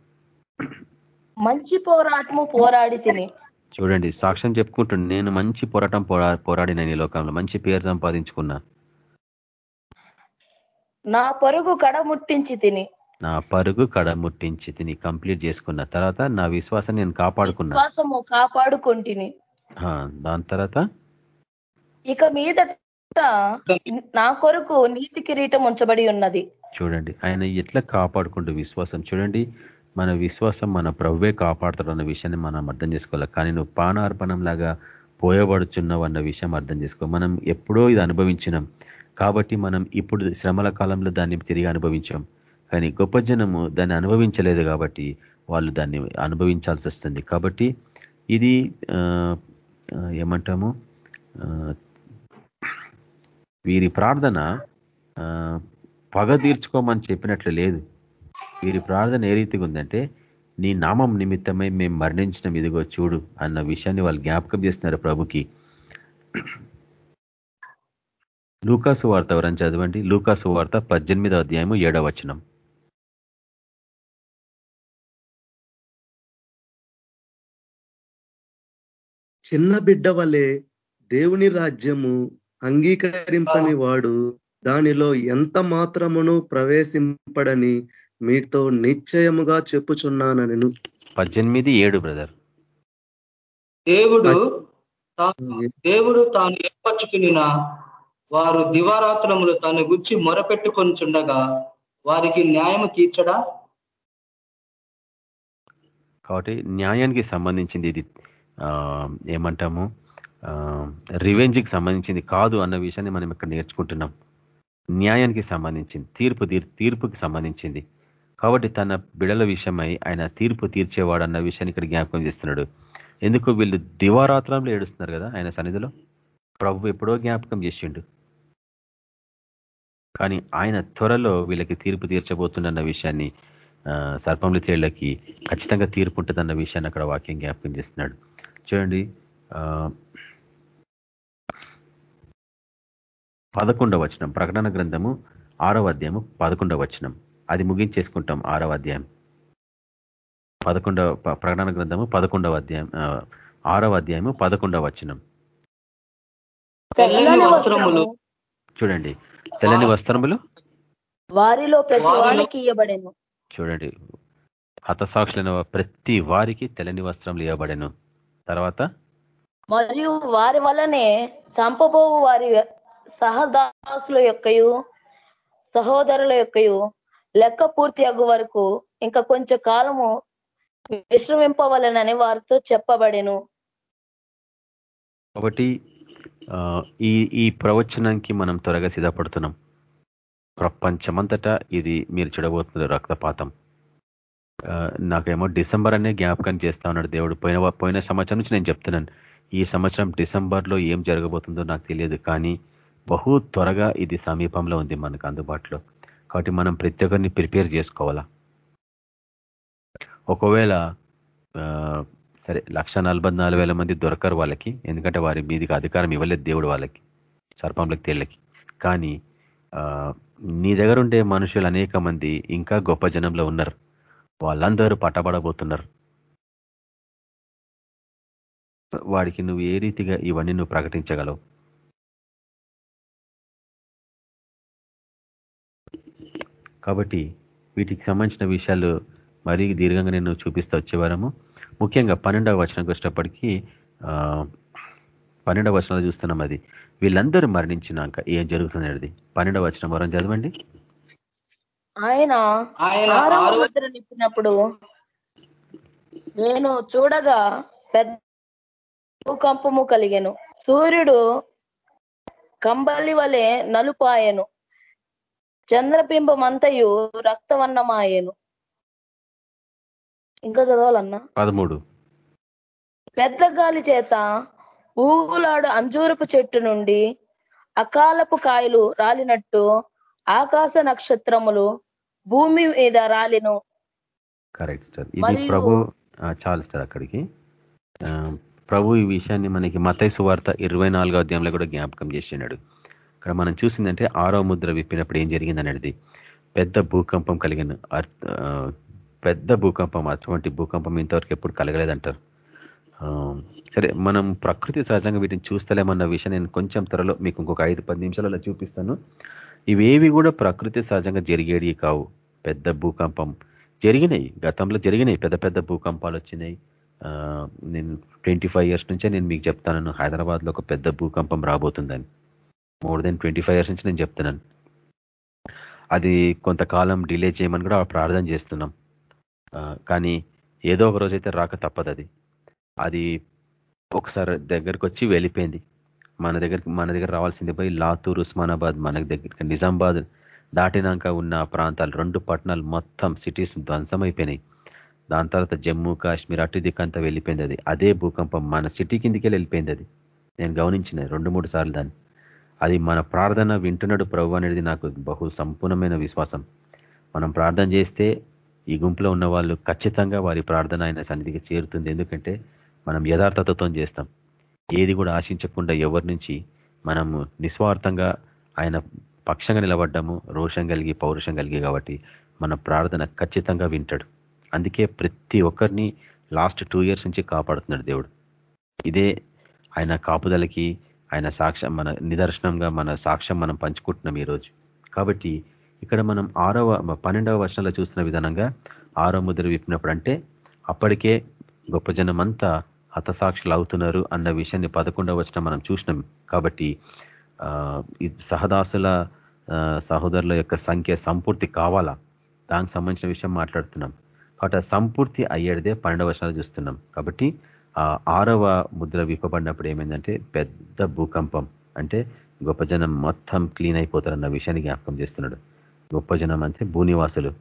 మంచి పోరాటము పోరాడి తిని. చూడండి సాక్ష్యం చెప్పుకుంటుండే నేను మంచి పోరాటం పోరాడిన ఈ లోకంలో మంచి పేరు సంపాదించుకున్నా. నా పరుగు కడ ముట్టించి తిని. నా పరుగు కడ ముట్టించి తిని కంప్లీట్ చేసుకున్న తర్వాత నా విశ్వాసం నేను కాపాడుకున్నా. విశ్వాసము కాపాడుకుంటుని. దాని తర్వాత? ఇక మీద నా కొరకు నీతి కిరీటం ఉంచబడి ఉన్నది. చూడండి ఆయన ఎట్లా కాపాడుకుంటూ విశ్వాసం? చూడండి మన విశ్వాసం మన ప్రవ్వే కాపాడుతాడు విషయాన్ని మనం అర్థం చేసుకోవాలి. కానీ నువ్వు పానార్పణం లాగా పోయబడుచున్నావు అన్న విషయం అర్థం చేసుకో. మనం ఎప్పుడో ఇది అనుభవించినాం. కాబట్టి మనం ఇప్పుడు శ్రమల కాలంలో దాన్ని తిరిగి అనుభవించాం. కానీ గొప్ప జనము దాన్ని అనుభవించలేదు కాబట్టి వాళ్ళు దాన్ని అనుభవించాల్సి వస్తుంది. కాబట్టి ఇది ఏమంటాము? వీరి ప్రార్థన పగ తీర్చుకోమని చెప్పినట్లు లేదు. వీరి ప్రార్థన ఏ రీతిగా ఉందంటే నీ నామం నిమిత్తమై మేము మరణించిన ఇదిగో చూడు అన్న విషయాన్ని వాళ్ళు జ్ఞాపకం చేస్తున్నారు ప్రభుకి. లూకాసు వార్త ఎవరని చదవండి? లూకాసు వార్త పద్దెనిమిదో అధ్యాయము ఏడవ వచనం. చిన్న బిడ్డ వలె దేవుని రాజ్యము అంగీకరింపని వాడు దానిలో ఎంత మాత్రమును ప్రవేశింపడని మీతో నిశ్చయముగా చెప్పుచున్నానను. పద్దెనిమిది ఏడు బ్రదర్. దేవుడు దేవుడు తాను ఏర్పరచుకుని వారు దివారాత్రములు తను గుచ్చి మొరపెట్టుకొని చుండగా వారికి న్యాయము తీర్చడా? కాబట్టి న్యాయానికి సంబంధించింది ఇది. ఏమంటాము? రివెంజ్కి సంబంధించింది కాదు అన్న విషయాన్ని మనం ఇక్కడ నేర్చుకుంటున్నాం. న్యాయానికి సంబంధించింది తీర్పు తీర్పుకి సంబంధించింది. కాబట్టి తన బిడల విషయమై ఆయన తీర్పు తీర్చేవాడు అన్న విషయాన్ని ఇక్కడ జ్ఞాపకం చేస్తున్నాడు. ఎందుకు వీళ్ళు దివారాత్రంలో ఏడుస్తున్నారు కదా ఆయన సన్నిధిలో? ప్రభు ఎప్పుడో జ్ఞాపకం చేసిండు. కానీ ఆయన త్వరలో వీళ్ళకి తీర్పు తీర్చబోతుండన్న విషయాన్ని సర్పంల తేళ్ళకి ఖచ్చితంగా తీర్పు ఉంటుందన్న విషయాన్ని అక్కడ వాక్యం జ్ఞాపకం చేస్తున్నాడు. చూడండి పదకొండవ వచనం ప్రకటన గ్రంథము ఆరవ అధ్యాయము పదకొండవ వచనం. అది ముగించేసుకుంటాం ఆరవ అధ్యాయం. పదకొండవ ప్రకటన గ్రంథము పదకొండవ అధ్యాయం ఆరవ అధ్యాయము పదకొండవ వచనం. చూడండి. తెల్లని వస్త్రములు? వారిలో ప్రతి వారికి ఇవ్వబడేను చూడండి. హతసాక్షులైన ప్రతి వారికి తెల్లని వస్త్రములు ఇవ్వబడెను తర్వాత? మరియు వారి వల్లనే చంపబోవు వారి సహదాసుల యొక్కయు సహోదరుల యొక్కయు లెక్క పూర్తి అగ్గు వరకు ఇంకా కొంచెం కాలము విశ్రమింపవలనని వారితో చెప్పబడెను. కాబట్టి ఈ ఈ ప్రవచనానికి మనం త్వరగా సిద్ధపడుతున్నాం. ప్రపంచమంతటా ఇది మీరు చూడబోతున్నారు రక్తపాతం. నాకేమో డిసెంబర్ అనే జ్ఞాపకం చేస్తా ఉన్నాడు దేవుడు. పోయిన పోయిన సంవత్సరం నుంచి నేను చెప్తున్నాను. ఈ సంవత్సరం డిసెంబర్లో ఏం జరగబోతుందో నాకు తెలియదు కానీ బహు త్వరగా ఇది సమీపంలో ఉంది మనకు అందుబాటులో. కాబట్టి మనం ప్రతి ఒక్కరిని ప్రిపేర్ చేసుకోవాలా? ఒకవేళ సరే లక్ష మంది దొరకరు వాళ్ళకి ఎందుకంటే వారి మీదికి అధికారం ఇవ్వలేదు దేవుడు వాళ్ళకి సర్పంలకు తేళ్ళకి. కానీ నీ దగ్గర ఉండే మనుషులు అనేక మంది ఇంకా గొప్ప జనంలో ఉన్నారు. వాళ్ళందరూ పట్టబడబోతున్నారు. వాడికి నువ్వు ఏ రీతిగా ఇవన్నీ నువ్వు ప్రకటించగలవు? కాబట్టి వీటికి సంబంధించిన విషయాలు మరీ దీర్ఘంగా నేను చూపిస్తూ వచ్చేవారము ముఖ్యంగా పన్నెండవ వచనంకి వచ్చేటప్పటికీ పన్నెండవ వచనాలు చూస్తున్నాం అది. వీళ్ళందరూ మరణించినాక ఏం జరుగుతుంది పన్నెండవ వచనం వరం చదవండి. ఆయన నిప్పినప్పుడు నేను చూడగా పెద్ద భూకంపము కలిగాను. సూర్యుడు కంబలి వలె నలుపాయను. చంద్రబింబమంతయు రక్తవర్ణమాయను. ఇంకా చదవాలన్నా? పదమూడు. పెద్ద గాలి చేత ఊగులాడు అంజూరపు చెట్టు నుండి అకాలపు కాయలు రాలినట్టు ఆకాశ నక్షత్రములు భూమి మీద రాలిను. Correct sir. ఇది ప్రభు చాలు సార్ అక్కడికి. ప్రభు ఈ విషయాన్ని మనకి మతైసు వార్త ఇరవై నాలుగో అధ్యాయంలో కూడా జ్ఞాపకం చేసినాడు ఇక్కడ మనం చూసిందంటే ఆరో ముద్ర విప్పినప్పుడు ఏం జరిగింది అనేది పెద్ద భూకంపం కలిగిన పెద్ద భూకంపం అటువంటి భూకంపం ఇంతవరకు ఎప్పుడు కలగలేదంటారు. సరే మనం ప్రకృతి సహజంగా వీటిని చూస్తలేమన్న విషయం నేను కొంచెం త్వరలో మీకు ఇంకొక ఐదు పది నిమిషాలలో చూపిస్తాను. ఇవేవి కూడా ప్రకృతి సహజంగా జరిగేవి కావు. పెద్ద భూకంపం జరిగినాయి. గతంలో జరిగినాయి. పెద్ద పెద్ద భూకంపాలు వచ్చినాయి. నేను ట్వంటీ ఇయర్స్ నుంచే నేను మీకు చెప్తాను హైదరాబాద్లో ఒక పెద్ద భూకంపం రాబోతుందని. మోర్ దెన్ ట్వంటీ ఇయర్స్ నుంచి నేను చెప్తున్నాను. అది కొంతకాలం డిలే చేయమని కూడా ప్రార్థన చేస్తున్నాం. కానీ ఏదో ఒక రోజైతే రాక తప్పదు అది. అది ఒకసారి దగ్గరికి వచ్చి వెళ్ళిపోయింది. మన దగ్గరికి మన దగ్గర రావాల్సింది పోయి లాతూర్ ఉస్మానాబాద్ మన దగ్గర నిజామాబాద్ దాటినాక ఉన్న ప్రాంతాలు రెండు పట్టణాలు మొత్తం సిటీస్ ధ్వంసం అయిపోయినాయి దాని తర్వాత జమ్మూ కాశ్మీర్ అటు దిక్కంతా వెళ్ళిపోయింది అది. అదే భూకంపం మన సిటీ కిందికి వెళ్ళిపోయింది అది. నేను గమనించిన రెండు మూడు సార్లు దాన్ని. అది మన ప్రార్థన వింటున్నాడు ప్రభు అనేది నాకు బహు సంపూర్ణమైన విశ్వాసం. మనం ప్రార్థన చేస్తే ఈ గుంపులో ఉన్న వాళ్ళు ఖచ్చితంగా వారి ప్రార్థన ఆయన సన్నిధికి చేరుతుంది. ఎందుకంటే మనం యథార్థతతో చేస్తాం. ఏది కూడా ఆశించకుండా ఎవరి నుంచి మనము నిస్వార్థంగా ఆయన పక్షంగా నిలబడ్డాము రోషం కలిగి పౌరుషం కలిగి కాబట్టి మన ప్రార్థన ఖచ్చితంగా వింటాడు. అందుకే ప్రతి ఒక్కరిని లాస్ట్ టూ ఇయర్స్ నుంచి కాపాడుతున్నాడు దేవుడు. ఇదే ఆయన కాపుదలకి ఆయన సాక్ష్యం మన నిదర్శనంగా మన సాక్ష్యం మనం పంచుకుంటున్నాం ఈరోజు కాబట్టి ఇక్కడ మనం ఆరవ పన్నెండవ వర్షంలో చూస్తున్న విధానంగా ఆరో ముద్ర విప్పినప్పుడు అంటే అప్పటికే గొప్ప జనమంతా హతసాక్షులు అవుతున్నారు అన్న విషయాన్ని పదకొండవ వచ్చిన మనం చూసినాం. కాబట్టి సహదాసుల సహోదరుల యొక్క సంఖ్య సంపూర్తి కావాలా? దానికి సంబంధించిన విషయం మాట్లాడుతున్నాం. కాబట్టి సంపూర్తి అయ్యేదే పన్నెండవ వర్షాలు చూస్తున్నాం. కాబట్టి ఆ ఆరవ ముద్ర విప్పబడినప్పుడు ఏమైందంటే పెద్ద భూకంపం అంటే గొప్ప జనం మొత్తం క్లీన్ అయిపోతారన్న విషయాన్ని జ్ఞాపకం చేస్తున్నాడు. గొప్ప జనం అంటే భూనివాసులు.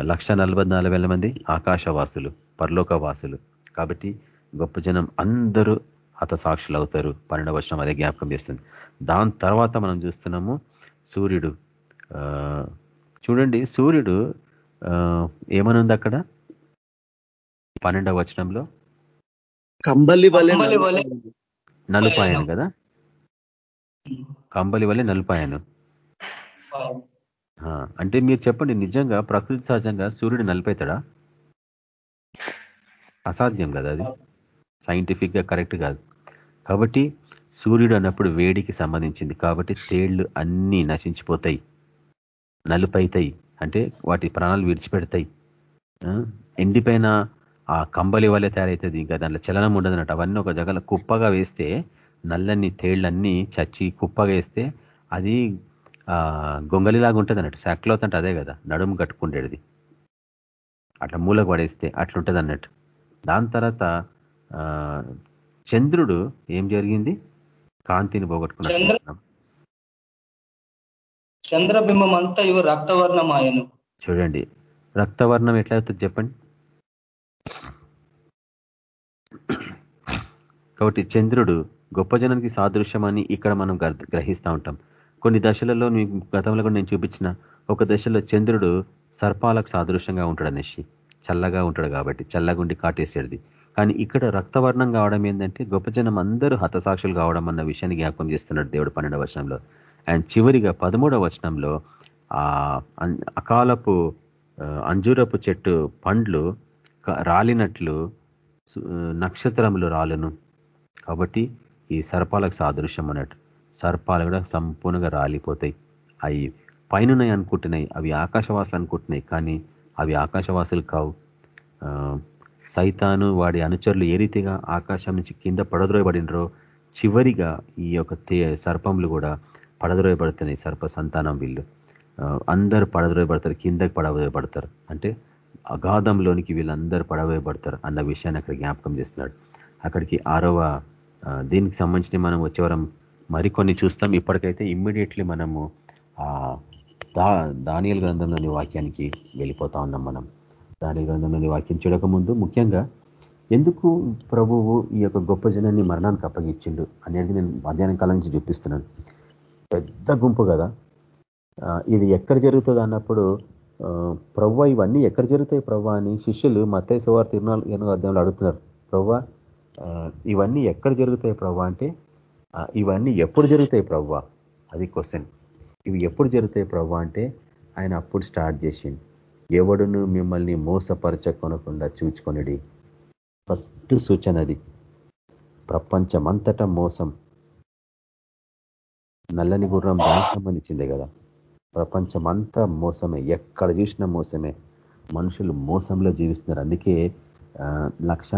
లక్ష మంది ఆకాశవాసులు పరలోక వాసులు కాబట్టి గొప్ప జనం అందరూ హతసాక్షులు అవుతారు పన్నెండవ వర్షం అదే జ్ఞాపకం చేస్తుంది. దాని తర్వాత మనం చూస్తున్నాము సూర్యుడు. చూడండి సూర్యుడు ఏమనుంది అక్కడ? పన్నెండవ వచనంలో కంబలి నలుపాయను. కదా? కంబలి వల్లే నలుపాయను. అంటే మీరు చెప్పండి నిజంగా ప్రకృతి సహజంగా సూర్యుడు నలిపైతాడా అసాధ్యం కదా అది. సైంటిఫిక్గా కరెక్ట్ కాదు. కాబట్టి సూర్యుడు అన్నప్పుడు వేడికి సంబంధించింది. కాబట్టి తేళ్ళు అన్నీ నశించిపోతాయి. నలుపైతాయి. అంటే వాటి ప్రాణాలు విడిచిపెడతాయి. ఎండిపైన ఆ కంబలి వల్లే తయారవుతుంది ఇంకా దాంట్లో చలనం ఉండదు అన్నట్టు అవన్నీ ఒక జగల కుప్పగా వేస్తే నల్లని తేళ్ళన్నీ చచ్చి కుప్పగా వేస్తే అది గొంగలిలాగా ఉంటుంది అన్నట్టు శాక్లోత్ అంటే అదే కదా నడుము కట్టుకుండేది అట్లా మూలకు పడేస్తే అట్లుంటుంది అన్నట్టు దాని తర్వాత చంద్రుడు ఏం జరిగింది? కాంతిని పోగొట్టుకున్న చంద్రబింబం అంతా ఇవి రక్తవర్ణం ఆయన చూడండి. రక్తవర్ణం ఎట్లా అవుతుంది చెప్పండి? కాబట్టి చంద్రుడు గొప్ప జనానికి సాదృశ్యమని ఇక్కడ మనం గ్రహిస్తూ ఉంటాం. కొన్ని దశలలో గతంలో కూడా నేను చూపించిన ఒక దశలో చంద్రుడు సర్పాలకు సాదృశ్యంగా ఉంటాడు అనేసి. చల్లగా ఉంటాడు కాబట్టి చల్లగుండి కాటేసేది. కానీ ఇక్కడ రక్తవర్ణం కావడం ఏంటంటే గొప్ప జనం అందరూ హతసాక్షులు కావడం అన్న విషయాన్ని జ్ఞాపకం చేస్తున్నాడు దేవుడు పన్నెండవ వచనంలో. అండ్ చివరిగా పదమూడవ వచనంలో ఆ అకాలపు అంజూరపు చెట్టు పండ్లు రాలినట్లు నక్షత్రములు రాలను. కాబట్టి ఈ సర్పాలకు సాదృశ్యం అన్నట్టు. సర్పాలు కూడా సంపూర్ణంగా రాలిపోతాయి. అవి పైనన్నాయి అనుకుంటున్నాయి అవి ఆకాశవాసులు అనుకుంటున్నాయి కానీ అవి ఆకాశవాసులు కావు. సైతాను వాడి అనుచరులు ఏ రీతిగా ఆకాశం నుంచి కింద పడద్రోయబడినరో చివరిగా ఈ యొక్క సర్పంలు కూడా పడద్రోయబడుతున్నాయి సర్ప సంతానం వీళ్ళు. అందరూ పడద్రోయబడతారు కిందకి పడద్రోయబడతారు. అంటే అగాధంలోనికి వీళ్ళందరూ పడవేయబడతారు అన్న విషయాన్ని అక్కడ జ్ఞాపకం చేస్తున్నాడు. అక్కడికి ఆరవ దీనికి సంబంధించి మనం వచ్చేవరం మరికొన్ని చూస్తాం. ఇప్పటికైతే ఇమ్మీడియట్లీ మనము దా దానియల్ గ్రంథంలోని వాక్యానికి వెళ్ళిపోతా ఉన్నాం మనం. దాని గ్రంథంలోని వాక్యం చూడకముందు ముఖ్యంగా ఎందుకు ప్రభువు ఈ యొక్క గొప్ప జనాన్ని మరణానికి అప్పగించిండు అనేది నేను మధ్యాహ్నం కాలం నుంచి చూపిస్తున్నాను. పెద్ద గుంపు కదా. ఇది ఎక్కడ జరుగుతుంది అన్నప్పుడు ప్రవ్వ ఇవన్నీ ఎక్కడ జరుగుతాయి ప్రవ్వ అని శిష్యులు మత్తయ్య సువార్ తిరునాలు ఎన్నో అర్థంలో అడుగుతున్నారు. ప్రవ్వ ఇవన్నీ ఎక్కడ జరుగుతాయి ప్రవ్వ అంటే ఇవన్నీ ఎప్పుడు జరుగుతాయి ప్రవ్వ? అది క్వశ్చన్ ఇవి ఎప్పుడు జరుగుతాయి ప్రవ్వ అంటే ఆయన అప్పుడు స్టార్ట్ చేసింది ఎవడును మిమ్మల్ని మోసపరచకొనకుండా చూచుకొనిడి. ఫస్ట్ సూచన అది. ప్రపంచమంతటా మోసం. నల్లని గుర్రం దానికి సంబంధించిందే కదా. ప్రపంచమంతా మోసమే ఎక్కడ చూసినా మోసమే. మనుషులు మోసంలో జీవిస్తున్నారు. అందుకే లక్ష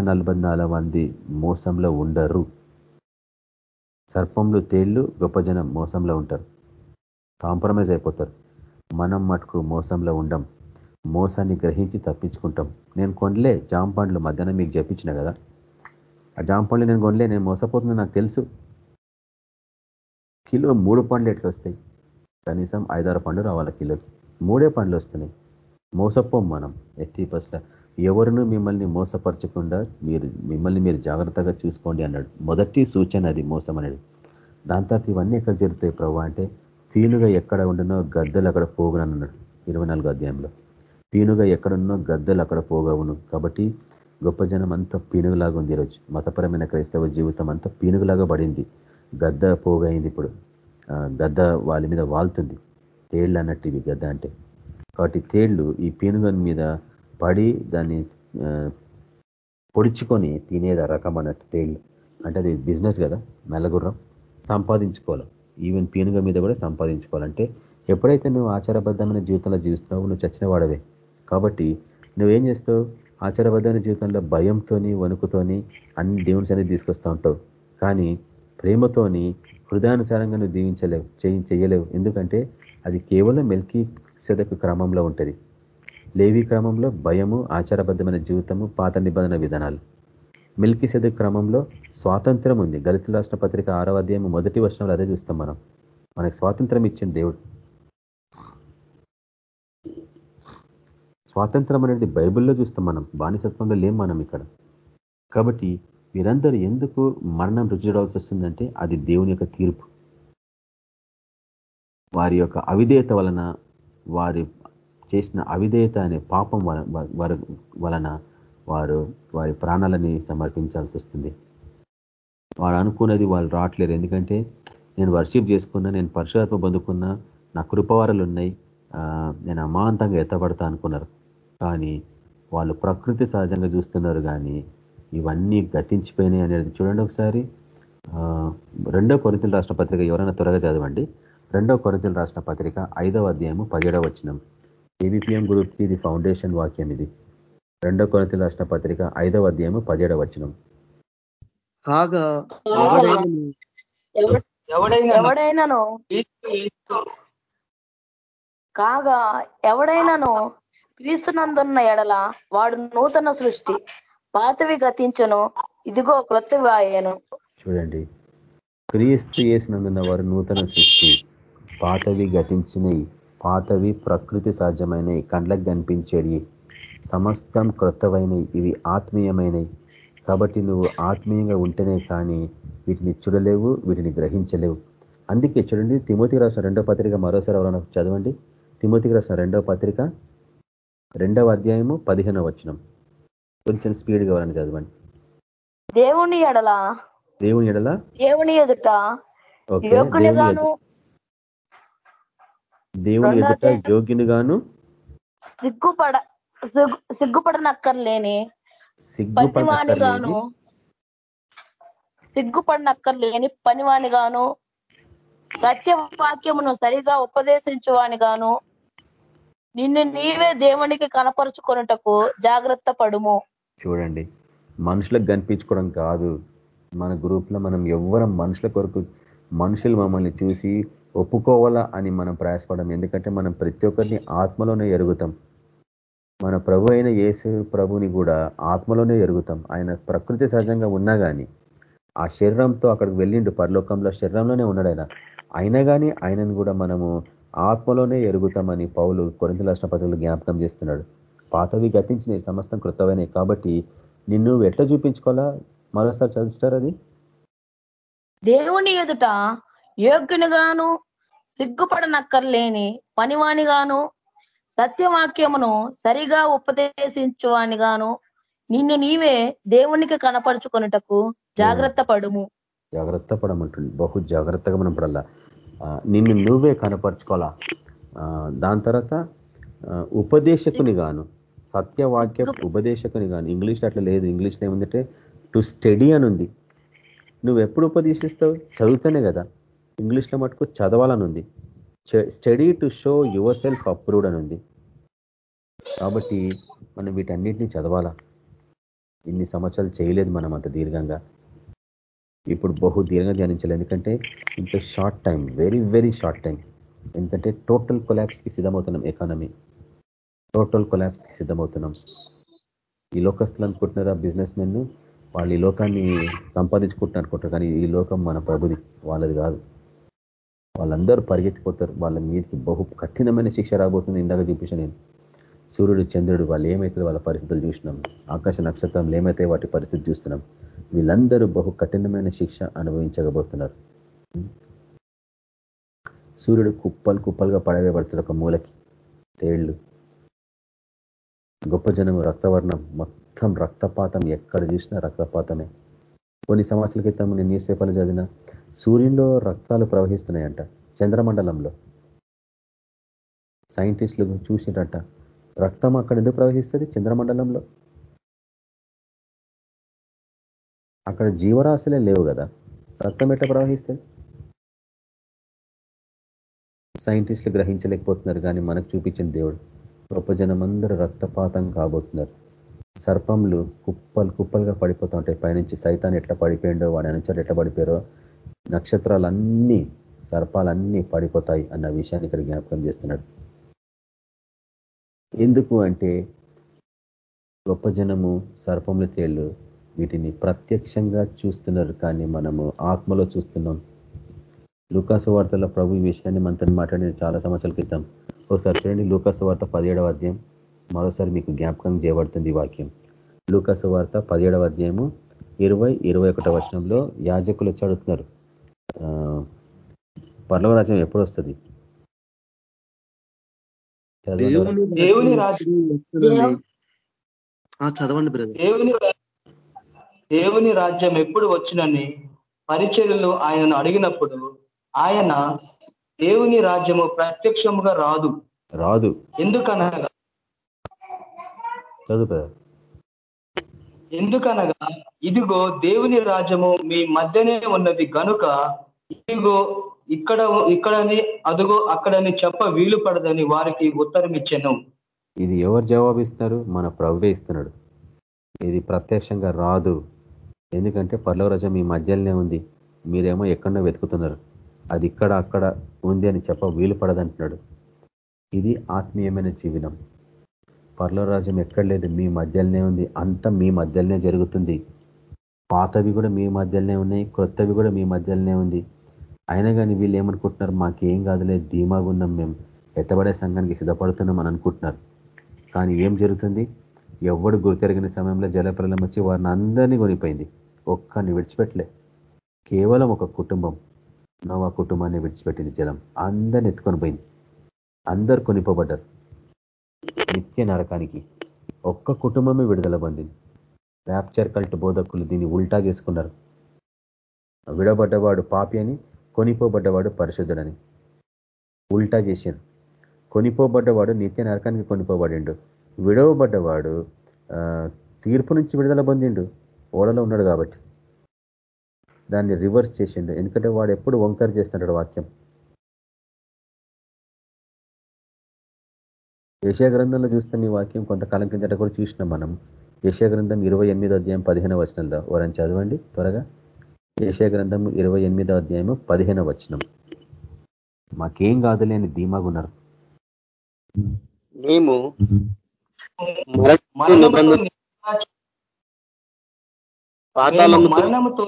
మంది మోసంలో ఉండరు. సర్పంలు తేళ్ళు గొప్ప జనం మోసంలో ఉంటారు. కాంప్రమైజ్ అయిపోతారు. మనం మటుకు మోసంలో ఉండం. మోసాన్ని గ్రహించి తప్పించుకుంటాం. నేను కొనలే జామ పండ్లు మధ్యాహ్నం మీకు చెప్పించిన కదా. ఆ జామ పండ్లు నేను కొనలే నేను మోసపోతున్నా నాకు తెలుసు. కిలో మూడు పండ్లు ఎట్లా వస్తాయి? కనీసం ఐదారు పండ్లు రావాలి కిలోకి మూడే పండ్లు వస్తున్నాయి. మోసపోం మనం. ఎట్టి పస్ల ఎవరును మిమ్మల్ని మోసపరచకుండా మీరు మిమ్మల్ని మీరు జాగ్రత్తగా చూసుకోండి అన్నాడు. మొదటి సూచన అది మోసం అనేది. దాని తర్వాత ఇవన్నీ ఎక్కడ జరుగుతాయి ప్రభు అంటే పీనుగా ఎక్కడ ఉండినో గద్దెలు అక్కడ పోగునన్నాడు ఇరవై నాలుగు అధ్యాయంలో. పీనుగా ఎక్కడున్నో గద్దెలు అక్కడ పోగవును. కాబట్టి గొప్ప జనం అంతా పీనుగులాగా ఉంది ఈరోజు. మతపరమైన క్రైస్తవ జీవితం అంతా పీనుగులాగా పడింది. గద్ద పోగైంది ఇప్పుడు. గద్ద వాళ్ళ మీద వాళ్తుంది తేళ్ళు అన్నట్టు ఇవి గద్ద అంటే. కాబట్టి తేళ్ళు ఈ పీనుగన్ మీద పడి దాన్ని పొడుచుకొని తినేది రకం అన్నట్టు తేళ్ళు అంటే అది బిజినెస్ కదా మెల్లగుర్రం సంపాదించుకోవాలి. ఈవెన్ పీనుగ మీద కూడా సంపాదించుకోవాలంటే ఎప్పుడైతే నువ్వు ఆచారబద్ధమైన జీవితంలో జీవిస్తున్నావు నువ్వు చచ్చిన వాడవే. కాబట్టి నువ్వేం చేస్తావు? ఆచారబద్ధమైన జీవితంలో భయంతోని వణుకుతోని అన్ని దేవుని సన్నిధి తీసుకొస్తూ ఉంటావు. కానీ ప్రేమతోని హృదయానుసారంగా నువ్వు దీవించలేవు చేయలేవు. ఎందుకంటే అది కేవలం మెల్కీ సెదకు క్రమంలో ఉంటుంది. లేవి క్రమంలో భయము ఆచారబద్ధమైన జీవితము పాత నిబంధన విధానాలు. మిల్కీ సెదక్ క్రమంలో స్వాతంత్రం ఉంది. గలిత రాష్ట్ర పత్రిక ఆరవ అధ్యాయం మొదటి వర్షంలో అదే చూస్తాం మనం. మనకు స్వాతంత్రం ఇచ్చింది దేవుడు. స్వాతంత్రం అనేది బైబిల్లో చూస్తాం మనం. బానిసత్వంలో లేం మనం ఇక్కడ. కాబట్టి మీరందరూ ఎందుకు మరణం రుచి వస్తుందంటే అది దేవుని యొక్క తీర్పు. వారి యొక్క అవిధేయత వలన వారి చేసిన అవిధేయత అనే పాపం వలన వారు వారి ప్రాణాలని సమర్పించాల్సి వస్తుంది. వారు అనుకున్నది వాళ్ళు రావట్లేరు. ఎందుకంటే నేను వర్షిప్ చేసుకున్నా నేను పరశురాత్మ పొందుకున్నా నా కృపవారలు ఉన్నాయి నేను అమాంతంగా ఎత్తబడతా అనుకున్నారు. కానీ వాళ్ళు ప్రకృతి సహజంగా చూస్తున్నారు కానీ ఇవన్నీ గతించిపోయినాయి అనేది చూడండి ఒకసారి. రెండో కొరితల రాష్ట్ర పత్రిక ఎవరైనా త్వరగా చదవండి. రెండో కొరితల రాష్ట్ర పత్రిక ఐదవ అధ్యాయము పదిహేడవ వచ్చినం ఏబిపిఎం గ్రూప్కి ఇది ఫౌండేషన్ వాక్యం ఇది. రెండో కొరత రాష్ట్ర పత్రిక ఐదవ అధ్యాయము పదిహేడవ వచనం. కాగా ఎవడైనాను? కాగా ఎవడైనాను క్రీస్తునందున్న ఎడల వాడు నూతన సృష్టి. పాతవి గతించను ఇదిగో క్రొత్తవి ఆయను చూడండి. క్రీస్తు చేసినందున్న వారు నూతన సృష్టి పాతవి గతించినవి పాతవి ప్రకృతి సహజమైనవి కండ్లకు కనిపించేవి సమస్తం క్రొత్తవైనవి ఇవి ఆత్మీయమైనవి కాబట్టి నువ్వు ఆత్మీయంగా ఉంటేనే కానీ వీటిని చూడలేవు వీటిని గ్రహించలేవు. అందుకే చూడండి తిమోతికి రాసిన రెండో పత్రిక మరోసారి ఎవరైనా చదవండి. తిమోతికి రాసిన రెండో పత్రిక రెండవ అధ్యాయము పదిహేనవ వచనం. కొంచెం స్పీడ్ కావాలని చదవండి. దేవుని ఎడల. దేవుని ఎడల? దేవుని ఎదుట. దేవుని ఎదుట. యోగ్యునిగాను? సిగ్గుపడ సిగ్గుపడనక్కర్లేని సిగ్గుపడినక్కర్లేని? సిగ్గుపడినక్కర్లేని పనివాణిగాను సత్యవాక్యమును సరిగా ఉపదేశించువానిగాను నిన్ను నీవే దేవునికి కనపరుచుకున్నటకు జాగ్రత్త పడుము. చూడండి. మనుషులకు కనిపించుకోవడం కాదు. మన గ్రూప్లో మనం ఎవ్వరం మనుషుల కొరకు మనుషులు మమ్మల్ని చూసి ఒప్పుకోవాలా అని మనం ప్రయాసపడడం. ఎందుకంటే మనం ప్రతి ఒక్కరిని ఆత్మలోనే ఎరుగుతాం. మన ప్రభు అయిన యేసు ప్రభుని కూడా ఆత్మలోనే ఎరుగుతాం. ఆయన ప్రకృతి సహజంగా ఉన్నా కానీ ఆ శరీరంతో అక్కడికి వెళ్ళిండు. పరలోకంలో శరీరంలోనే ఉన్నాడు ఆయన. అయినా కానీ ఆయనను కూడా మనము ఆత్మలోనే ఎరుగుతామని పౌలు కొరింత రాష్ట్ర జ్ఞాపకం చేస్తున్నాడు. పాతవి గతించినవి సమస్తం కృతమైనవి. కాబట్టి నిన్ను ఎట్లా చూపించుకోవాలా? మరోసారి చదువుతారు అది. దేవుని ఎదుట యోగ్యునిగాను సిగ్గుపడనక్కర్లేని పనివాణిగాను సత్యవాక్యమును సరిగా ఉపదేశించువానిగాను నిన్ను నీవే దేవునికి కనపరుచుకున్నటకు జాగ్రత్త పడుము. జాగ్రత్త పడమంటుంది బహు జాగ్రత్తగా మనం పడాలా. నిన్ను నువ్వే కనపరుచుకోవాలా? దాని తర్వాత ఉపదేశకుని గాను సత్యవాక్య ఉపదేశకుని గాను ఇంగ్లీష్లో అట్లా లేదు. ఇంగ్లీష్లో ఏముందంటే టు స్టడీ అని ఉంది. నువ్వు ఎప్పుడు ఉపదేశిస్తావు? చదువుతానే కదా. ఇంగ్లీష్లో మటుకు చదవాలని ఉంది. Study to show yourself approved అని ఉంది. కాబట్టి మనం వీటన్నిటిని చదవాలా? ఇన్ని సంవత్సరాలు చేయలేదు మనం అంత దీర్ఘంగా. ఇప్పుడు బహు దీర్ఘంగా ధ్యానించాలి. ఎందుకంటే ఇంకా short time very very short time. ఎందుకంటే టోటల్ కొలాబ్స్కి సిద్ధమవుతున్నాం ఎకానమీ. టోటల్ కొలాప్స్కి సిద్ధమవుతున్నాం. ఈ లోకస్తులు అనుకుంటున్నారా బిజినెస్ మెన్ వాళ్ళు ఈ లోకాన్ని సంపాదించుకుంటున్నారు అనుకుంటారు కానీ ఈ లోకం మన ప్రభుది వాళ్ళది కాదు. వాళ్ళందరూ పరిగెత్తిపోతారు. వాళ్ళ మీదకి బహు కఠినమైన శిక్ష రాబోతుంది. ఇందాక చూపించిన నేను. సూర్యుడు చంద్రుడు వాళ్ళు ఏమైతే వాళ్ళ పరిస్థితులు చూసినాం. ఆకాశ నక్షత్రం ఏమైతే వాటి పరిస్థితి చూస్తున్నాం. వీళ్ళందరూ బహు కఠినమైన శిక్ష అనుభవించకబోతున్నారు సూర్యుడు కుప్పలు కుప్పలుగా పడవేయబడుతుంది ఒక మూలకి తేళ్ళు గొప్ప జనం రక్తవర్ణం మొత్తం రక్తపాతం ఎక్కడ చూసినా రక్తపాతమే. కొన్ని సంవత్సరాల క్రితం నేను న్యూస్ పేపర్లు చదివిన సూర్యుల్లో రక్తాలు ప్రవహిస్తున్నాయంట చంద్రమండలంలో. సైంటిస్టులు చూసినట్ట రక్తం అక్కడ ఎందుకు ప్రవహిస్తుంది? చంద్రమండలంలో. అక్కడ జీవరాశులే లేవు కదా రక్తం ఎట్లా ప్రవహిస్తుంది? సైంటిస్టులు గ్రహించలేకపోతున్నారు కానీ మనకు చూపించిన దేవుడు. గొప్ప రక్తపాతం కాబోతున్నారు. సర్పంలు కుప్పలు కుప్పలుగా పడిపోతూ ఉంటాయి. పైనుంచి సైతాన్ని ఎట్లా పడిపోయిండో వాడి అనుచరులు ఎట్లా పడిపోయారో నక్షత్రాలన్నీ సర్పాలన్నీ పడిపోతాయి అన్న విషయాన్ని ఇక్కడ జ్ఞాపకం చేస్తున్నాడు. ఎందుకు అంటే గొప్ప జనము సర్పముల తేళ్ళు వీటిని ప్రత్యక్షంగా చూస్తున్నారు. కానీ మనము ఆత్మలో చూస్తున్నాం. లుకాసు వార్తల ప్రభు ఈ విషయాన్ని మనతో మాట్లాడిన చాలా సంవత్సరాల క్రితం ఒకసారి చూడండి లూకాసు వార్త పదిహేడవ అధ్యాయం. మరోసారి మీకు జ్ఞాపకం చేయబడుతుంది ఈ వాక్యం. లూకాసు వార్త పదిహేడవ అధ్యాయము ఇరవై ఇరవై ఒకటో వచనంలో యాజకులు వచ్చి అడుగుతున్నారు పర్లవరాజ్యం ఎప్పుడు వస్తుంది? దేవుని రాజ్యం చదవండి బ్రదర్. దేవుని దేవుని రాజ్యం ఎప్పుడు వచ్చినని పరిచర్యలు ఆయనను అడిగినప్పుడు ఆయన దేవుని రాజ్యము ప్రత్యక్షముగా రాదు. రాదు. ఎందుకనగా? చదువు ఎందుకనగా? ఇదిగో దేవుని రాజ్యము మీ మధ్యనే ఉన్నది గనుక ఇదిగో ఇక్కడ ఇక్కడని అదుగో అక్కడని చెప్ప వీలు పడదని వారికి ఉత్తరం ఇచ్చాను. ఇది ఎవరు జవాబిస్తారు మన ప్రభువే ఇస్తున్నాడు. ఇది ప్రత్యక్షంగా రాదు. ఎందుకంటే పర్లవరాజం మీ మధ్యలోనే ఉంది. మీరేమో ఎక్కడో వెతుకుతున్నారు. అది ఇక్కడ అక్కడ ఉంది అని చెప్ప వీలు పడదంటున్నాడు. ఇది ఆత్మీయమైన జీవనం. పర్లవరాజ్యం ఎక్కడ లేదు మీ మధ్యలోనే ఉంది. అంత మీ మధ్యలోనే జరుగుతుంది. పాతవి కూడా మీ మధ్యలోనే ఉన్నాయి కొత్తవి కూడా మీ మధ్యలోనే ఉంది. అయినా కానీ వీళ్ళు ఏమనుకుంటున్నారు మాకేం కాదులే ధీమాగా ఉన్నాం మేము. ఎత్తబడే సంఘానికి సిద్ధపడుతున్నాం అని అనుకుంటున్నారు. కానీ ఏం జరుగుతుంది? ఎవడు గుర్తెరిగిన సమయంలో జలప్రలం వచ్చి వారిని అందరినీ కొనిపోయింది. ఒక్కని విడిచిపెట్టలే. కేవలం ఒక కుటుంబం. నోవా కుటుంబాన్ని విడిచిపెట్టింది జలం. అందరిని ఎత్తుకొని పోయింది. అందరు కొనిపోబడ్డారు. నిత్య నరకానికి ఒక్క కుటుంబమే విడుదల పొందింది. ర్యాప్చర్ కల్ట్ బోధకులు దీన్ని ఉల్టా చేసుకున్నారు. విడబడ్డవాడు పాపి అని కొనిపోబడ్డవాడు పరిశుద్ధుడని. ఉల్టా చేశారు. కొనిపోబడ్డవాడు నిత్య నరకానికి కొనిపోబడిండు. విడవబడ్డవాడు తీర్పు నుంచి విడుదల పొందిండు. ఓడలో ఉన్నాడు కాబట్టి. దాన్ని రివర్స్ చేసిండు. ఎందుకంటే వాడు ఎప్పుడు వంకర్ చేస్తున్నాడు వాక్యం. యశా గ్రంథంలో చూస్తున్న ఈ వాక్యం కొంతకాలం కిందట కూడా చూసినాం మనం. యశా గ్రంథం ఇరవై ఎనిమిదో అధ్యాయం పదిహేను వచనంలో. వారని చదవండి త్వరగా. యశా గ్రంథం ఇరవై ఎనిమిదో అధ్యాయము పదిహేను వచనం. మాకేం కాదులే అని ధీమాగున్నారు మేము మరణముతో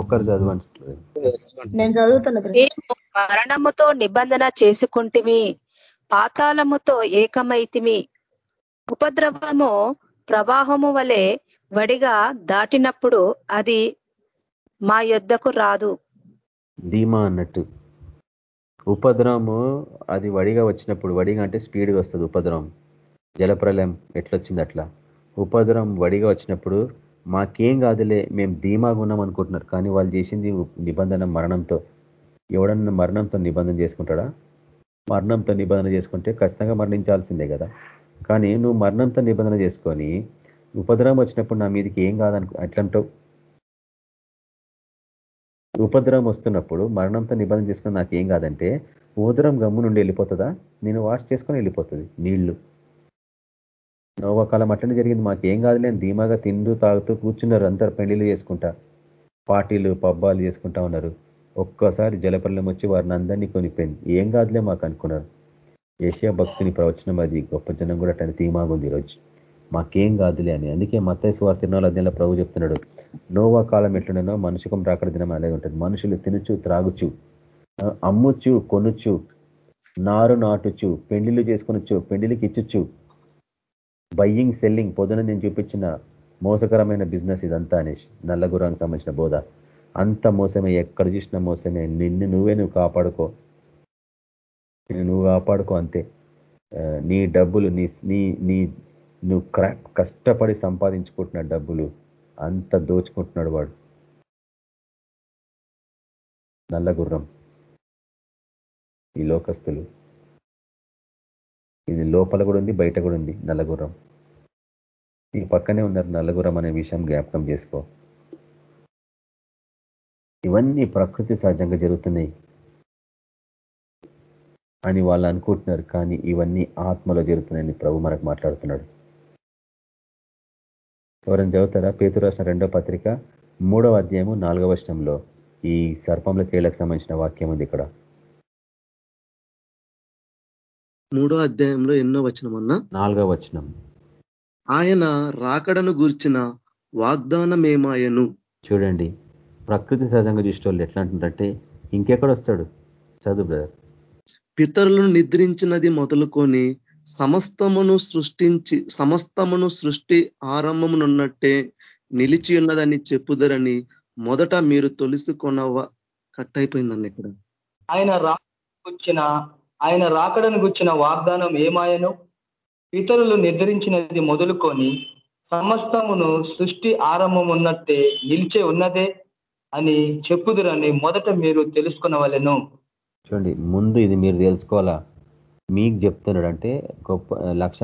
ఒక్కరు చదవండి. నేను చదువుతున్నా మరణముతో నిబంధన చేసుకుంటుమి పాతాళముతో ఏకమైతిమి. ఉపద్రవము ప్రవాహము వలె వడిగా దాటినప్పుడు అది మా యొద్దకు రాదు. ధీమా అన్నట్టు. ఉపద్రవము అది వడిగా వచ్చినప్పుడు వడిగా అంటే స్పీడ్గా వస్తుంది ఉపద్రవం. జలప్రలయం ఎట్లొచ్చింది అట్లా? ఉపద్రవం వడిగా వచ్చినప్పుడు మాకేం కాదులే మేము ధీమాగా ఉన్నాం అనుకుంటున్నారు. కానీ వాళ్ళు చేసింది నిబంధన మరణంతో ఎవడన్నా మరణంతో నిబంధన చేసుకుంటాడా? మరణంతో నిబంధన చేసుకుంటే ఖచ్చితంగా మరణించాల్సిందే కదా. కానీ నువ్వు మరణంతో నిబంధన చేసుకొని ఉపద్రవం వచ్చినప్పుడు నా మీదకి ఏం కాదనుకో అట్లంటావు ఉపద్రవం వస్తున్నప్పుడు మరణంతో నిబంధన చేసుకుని నాకు ఏం కాదంటే ఉదరం గమ్ము నుండి వెళ్ళిపోతుందా? నేను వాష్ చేసుకొని వెళ్ళిపోతుంది నీళ్ళు. నోవకాలం అట్లనే జరిగింది. మాకు ఏం కాదులే ధీమాగా తింటూ తాగుతూ కూర్చున్నారు. అందరు పెళ్ళిళ్ళు చేసుకుంటా. పార్టీలు పబ్బాలు చేసుకుంటా ఉన్నారు. ఒక్కసారి జలపల్లం వచ్చి వారిని అందరినీ కొనిపోయింది. ఏం కాదులే మాకు అనుకున్నారు. ఏషియా భక్తిని ప్రవచనం అది. గొప్ప జనం కూడా అట్లా ధీమాగా ఉంది ఈరోజు. మాకేం కాదులే అని. అందుకే మత్తైసు వారి తిరునాళ్ళ దిన ప్రభు చెప్తున్నాడు. నోవా కాలం ఎట్లుండనో మనుషుకం రాకడ దినం అలాగే ఉంటుంది. మనుషులు తినుచు త్రాగుచు అమ్ముచు కొనుచు నారు నాటుచు పెండిలు చేసుకొనొచ్చు పెండిలికి ఇచ్చుచ్చు బయ్యింగ్ సెల్లింగ్ పొద్దున నేను చూపించిన మోసకరమైన బిజినెస్ ఇదంతా అనేసి నల్లగురానికి సంబంధించిన బోధ. అంత మోసమే ఎక్కడ చూసిన మోసమే. నిన్ను నువ్వే నువ్వు కాపాడుకో. నువ్వు కాపాడుకో అంతే. నీ డబ్బులు నీ నీ నీ నువ్వు కష్టపడి సంపాదించుకుంటున్న డబ్బులు అంత దోచుకుంటున్నాడు వాడు. నల్ల గుర్రం. ఈ లోకస్తులు. ఇది లోపల కూడా ఉంది బయట కూడా ఉంది. నల్లగుర్రం. ఈ పక్కనే ఉన్నారు నల్లగుర్రం అనే విషయం జ్ఞాపకం చేసుకో. ఇవన్నీ ప్రకృతి సహజంగా జరుగుతున్నాయి అని వాళ్ళు అనుకుంటున్నారు కానీ ఇవన్నీ ఆత్మలో జరుగుతున్నాయని ప్రభు మనకు మాట్లాడుతున్నాడు. ఎవరైనా చదువుతారా? పేతు రాసిన రెండో పత్రిక మూడవ అధ్యాయము నాలుగవ వర్షంలో ఈ సర్పంల తేళ్ళకు సంబంధించిన వాక్యం ఉంది ఇక్కడ. మూడో అధ్యాయంలో ఎన్నో వచనమన్నా? నాలుగవ వచనం. ఆయన రాకడను గూర్చిన వాగ్దానమేమాయను. చూడండి ప్రకృతి సహజంగా చూసేవాళ్ళు ఎట్లా అంటుందంటే ఇంకెక్కడ వస్తాడు? చదువు బ్రదర్. పితరులను నిద్రించినది మొదలుకొని సమస్తమును సృష్టించి సమస్తమును సృష్టి ఆరంభమునున్నట్టే నిలిచి ఉన్నదని చెప్పుదరని మొదట మీరు తొలిసుకొనవ కట్ అయిపోయిందండి ఇక్కడ. ఆయన రాకడను ఆయన రాకడను గుచ్చిన వాగ్దానం ఏమాయను? ఇతరులు నిర్ధరించినది మొదలుకొని సమస్తమును సృష్టి ఆరంభం ఉన్నట్టే నిలిచే ఉన్నదే అని చెప్పుదురని మొదట మీరు తెలుసుకునవలెను. చూడండి ముందు ఇది మీరు తెలుసుకోవాలా? మీకు చెప్తున్నాడు అంటే గొప్ప లక్ష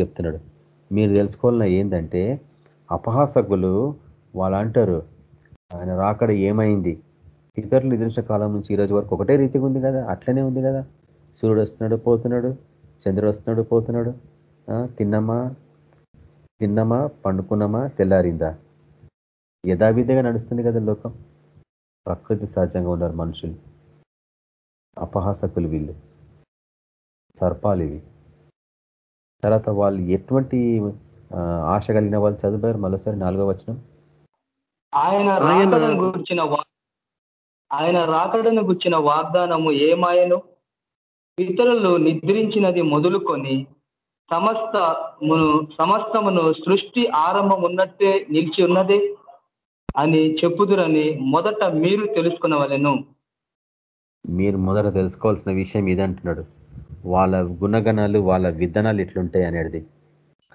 చెప్తున్నాడు. మీరు తెలుసుకోవాలన్న ఏంటంటే అపహాసకులు వాళ్ళు అంటారు ఆయన రాకడ ఏమైంది? ఇతరులు నిద్రించిన కాలం నుంచి ఈ రోజు వరకు ఒకటే రీతిగా ఉంది కదా అట్లనే ఉంది కదా. సూర్యుడు వస్తున్నాడు పోతున్నాడు చంద్రుడు వస్తున్నాడు పోతున్నాడు. తిన్నమా? తిన్నమా? పండుకున్నామా? తెల్లారిందా? యథావిధిగా నడుస్తుంది కదా లోకం. ప్రకృతి సహజంగా ఉన్నారు మనుషులు. అపహాసకులు వీళ్ళు. సర్పాలు ఇవి. తర్వాత వాళ్ళు ఎటువంటి ఆశ కలిగిన వాళ్ళు చదివారు మరోసారి నాలుగో వచనం. ఆయన రాకడను గుర్చిన ఆయన రాకడను గుర్చిన వాగ్దానము ఏమాయను? ఇతరులు నిద్రించినది మొదలుకొని సమస్తమును సమస్తమును సృష్టి ఆరంభం ఉన్నట్టే నిలిచి ఉన్నదే అని చెప్పుదురని మొదట మీరు తెలుసుకునవలెను. మీరు మొదట తెలుసుకోవాల్సిన విషయం ఇదంటున్నాడు వాళ్ళ గుణగణాలు వాళ్ళ విధానాలు ఎట్లుంటాయి అనేది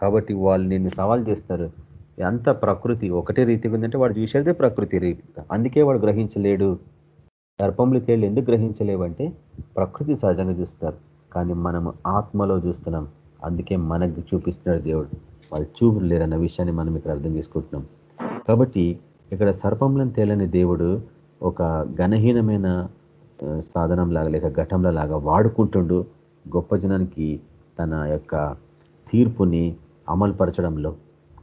కాబట్టి వాళ్ళు నిన్ను సవాల్ చేస్తారు. అంత ప్రకృతి? ఒకటే రీతిగా ఉందంటే వాడు చూసేదే ప్రకృతి రీతి. అందుకే వాడు గ్రహించలేడు. గర్భంలోకి వెళ్ళి ఎందుకు గ్రహించలేవంటే ప్రకృతి సహజంగా చూస్తారు. కానీ మనం ఆత్మలో చూస్తున్నాం. అందుకే మనకు చూపిస్తున్నాడు దేవుడు. వాళ్ళు చూపులు లేరన్న విషయాన్ని మనం ఇక్కడ అర్థం చేసుకుంటున్నాం. కాబట్టి ఇక్కడ సర్పంలను తేలని దేవుడు ఒక ఘనహీనమైన సాధనం లాగా లేక ఘటంలో లాగా వాడుకుంటుండు. గొప్ప జనానికి తన యొక్క తీర్పుని అమలుపరచడంలో.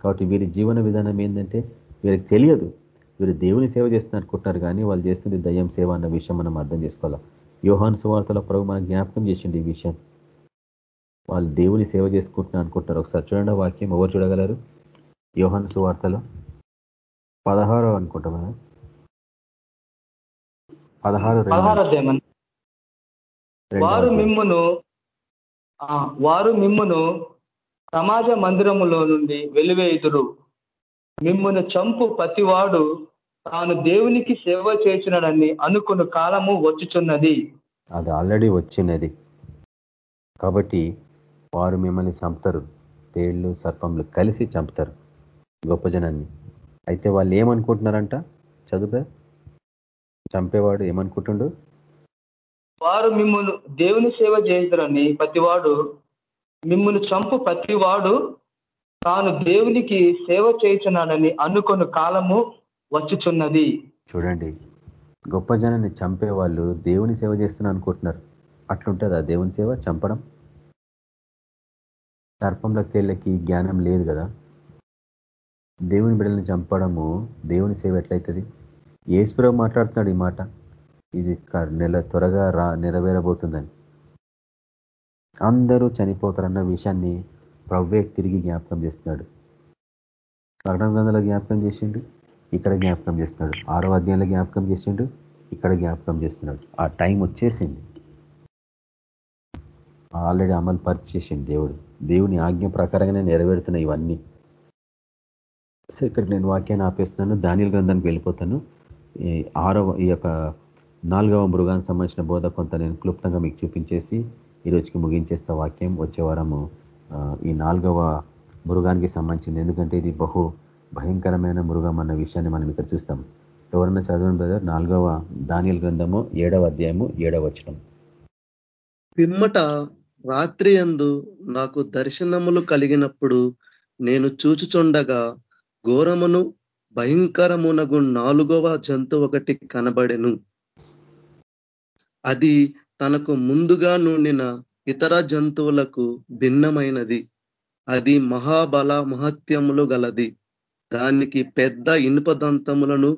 కాబట్టి వీరి జీవన విధానం ఏంటంటే వీరికి తెలియదు. వీరు దేవుని సేవ చేస్తున్నారు అనుకుంటున్నారు కానీ వాళ్ళు చేస్తుంది దయ్యం సేవ అన్న విషయం మనం అర్థం చేసుకోవాలా? యోహాన్ సువార్తల ప్రభు మనకు జ్ఞాపకం చేసింది ఈ విషయం. వాళ్ళు దేవుని సేవ చేసుకుంటున్నారు అనుకుంటున్నారు ఒకసారి చూడండి వాక్యం ఎవరు చూడగలరు? యోహాన్ సువార్తలో పదహారో అనుకుంటా మనం. పదహారు వారు మిమ్మును వారు మిమ్మును సమాజ మందిరములో నుండి వెలివేయుదురు మిమ్మల్ని చంపు ప్రతివాడు తాను దేవునికి సేవ చేసినాడని అనుకున్న కాలము వచ్చుచున్నది. అది ఆల్రెడీ వచ్చినది. కాబట్టి వారు మిమ్మల్ని చంపుతారు. తేళ్ళు సర్పంలు కలిసి చంపుతారు. గొప్ప జనాన్ని. అయితే వాళ్ళు ఏమనుకుంటున్నారంట? చదువు చంపేవాడు ఏమనుకుంటుండు? వారు మిమ్మల్ని దేవుని సేవ చేద్దరని ప్రతివాడు మిమ్మల్ని చంపు ప్రతివాడు తాను దేవునికి సేవ చేయుచున్నానని అనుకున్న కాలము వచ్చుచున్నది. చూడండి గొప్ప జనాన్ని చంపే వాళ్ళు దేవుని సేవ చేస్తున్నా అనుకుంటున్నారు. అట్లుంటుందా దేవుని సేవ చంపడం? సర్పంలో తేళ్ళకి జ్ఞానం లేదు కదా. దేవుని బిడ్డల్ని చంపడము దేవుని సేవ ఎట్లయితుంది? ఏసుప్రభు మాట్లాడుతున్నాడు ఈ మాట. ఇది నెల త్వరగా రా నెరవేరబోతుందని. అందరూ చనిపోతారన్న విషయాన్ని ప్రవ్వే తిరిగి జ్ఞాపకం చేస్తున్నాడు. ప్రకటన గ్రంథంలో జ్ఞాపకం చేసిండు ఇక్కడ జ్ఞాపకం చేస్తున్నాడు. ఆరో అధ్యాయంలో జ్ఞాపకం చేసిండు ఇక్కడ జ్ఞాపకం చేస్తున్నాడు. ఆ టైం వచ్చేసింది. ఆల్రెడీ అమలు పరిచేసింది దేవుడు. దేవుని ఆజ్ఞ ప్రకారంగానే నెరవేరుతున్నాయి ఇవన్నీ. సో ఇక్కడ నేను వాక్యాన్ని ఆపేస్తున్నాను. దానిల గ్రంథానికి వెళ్ళిపోతాను. ఈ ఆరవ ఈ యొక్క నాలుగవ మృగానికి సంబంధించిన బోధ కొంత నేను క్లుప్తంగా మీకు చూపించేసి ఈ రోజుకి ముగించేస్తా వాక్యం. వచ్చే వారము ఈ నాలుగవ మృగానికి సంబంధించింది. ఎందుకంటే ఇది బహు భయంకరమైన మృగం అన్న విషయాన్ని మనం ఇక్కడ చూస్తాం. ఎవరన్నా చదవండి బ్రదర్? నాలుగవ దానియల్ గ్రంథము ఏడవ అధ్యాయము ఏడవ వచనం. పిమ్మట రాత్రి అందు నాకు దర్శనములు కలిగినప్పుడు నేను చూచుచుండగా ఘోరమును భయంకరమునగు నాలుగవ జంతు ఒకటి కనబడెను. అది తనకు ముందుగా నుండిన ఇతర జంతువులకు భిన్నమైనది. అది మహాబల మహత్యములు గలది. దానికి పెద్ద ఇనుప దంతములను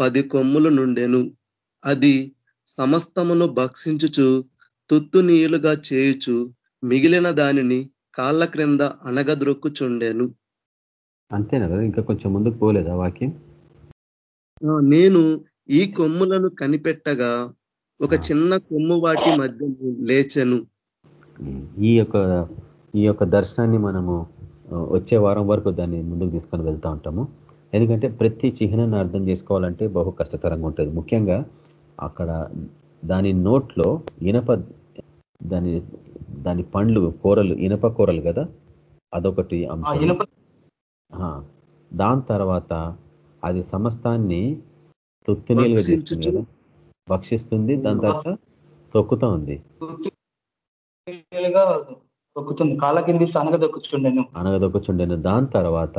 పది కొమ్ములు నుండెను. అది సమస్తమును భక్షించుచు తుత్తు నీయులుగా చేయుచు మిగిలిన దానిని కాళ్ళ క్రింద అనగద్రొక్కుచుండెను అంతేనా కదా ఇంకా కొంచెం ముందుకు పోలేదా వాక్యం? నేను ఈ కొమ్ములను కనిపెట్టగా ఒక చిన్న కొమ్ము వాటి మధ్య లేచెను. ఈ యొక్క ఈ యొక్క దర్శనాన్ని మనము వచ్చే వారం వరకు దాన్ని ముందుకు తీసుకొని వెళ్తూ ఉంటాము. ఎందుకంటే ప్రతి చిహ్నాన్ని అర్థం చేసుకోవాలంటే బహు కష్టతరంగా ఉంటుంది. ముఖ్యంగా అక్కడ దాని నోట్లో ఇనప దాని దాని పండ్లు కూరలు ఇనప కూరలు కదా? అదొకటి అంశం. దాని తర్వాత అది సమస్తాన్ని తుత్తునీలుగా చేస్తుంది కదా? భక్షిస్తుంది దాని తర్వాత తొక్కుతా ఉంది. గా దొక్కుతుంది. కాళ్ళ కింది సనగ దొక్కుతుండేను అనగదొక్కుచుండెను దాని తర్వాత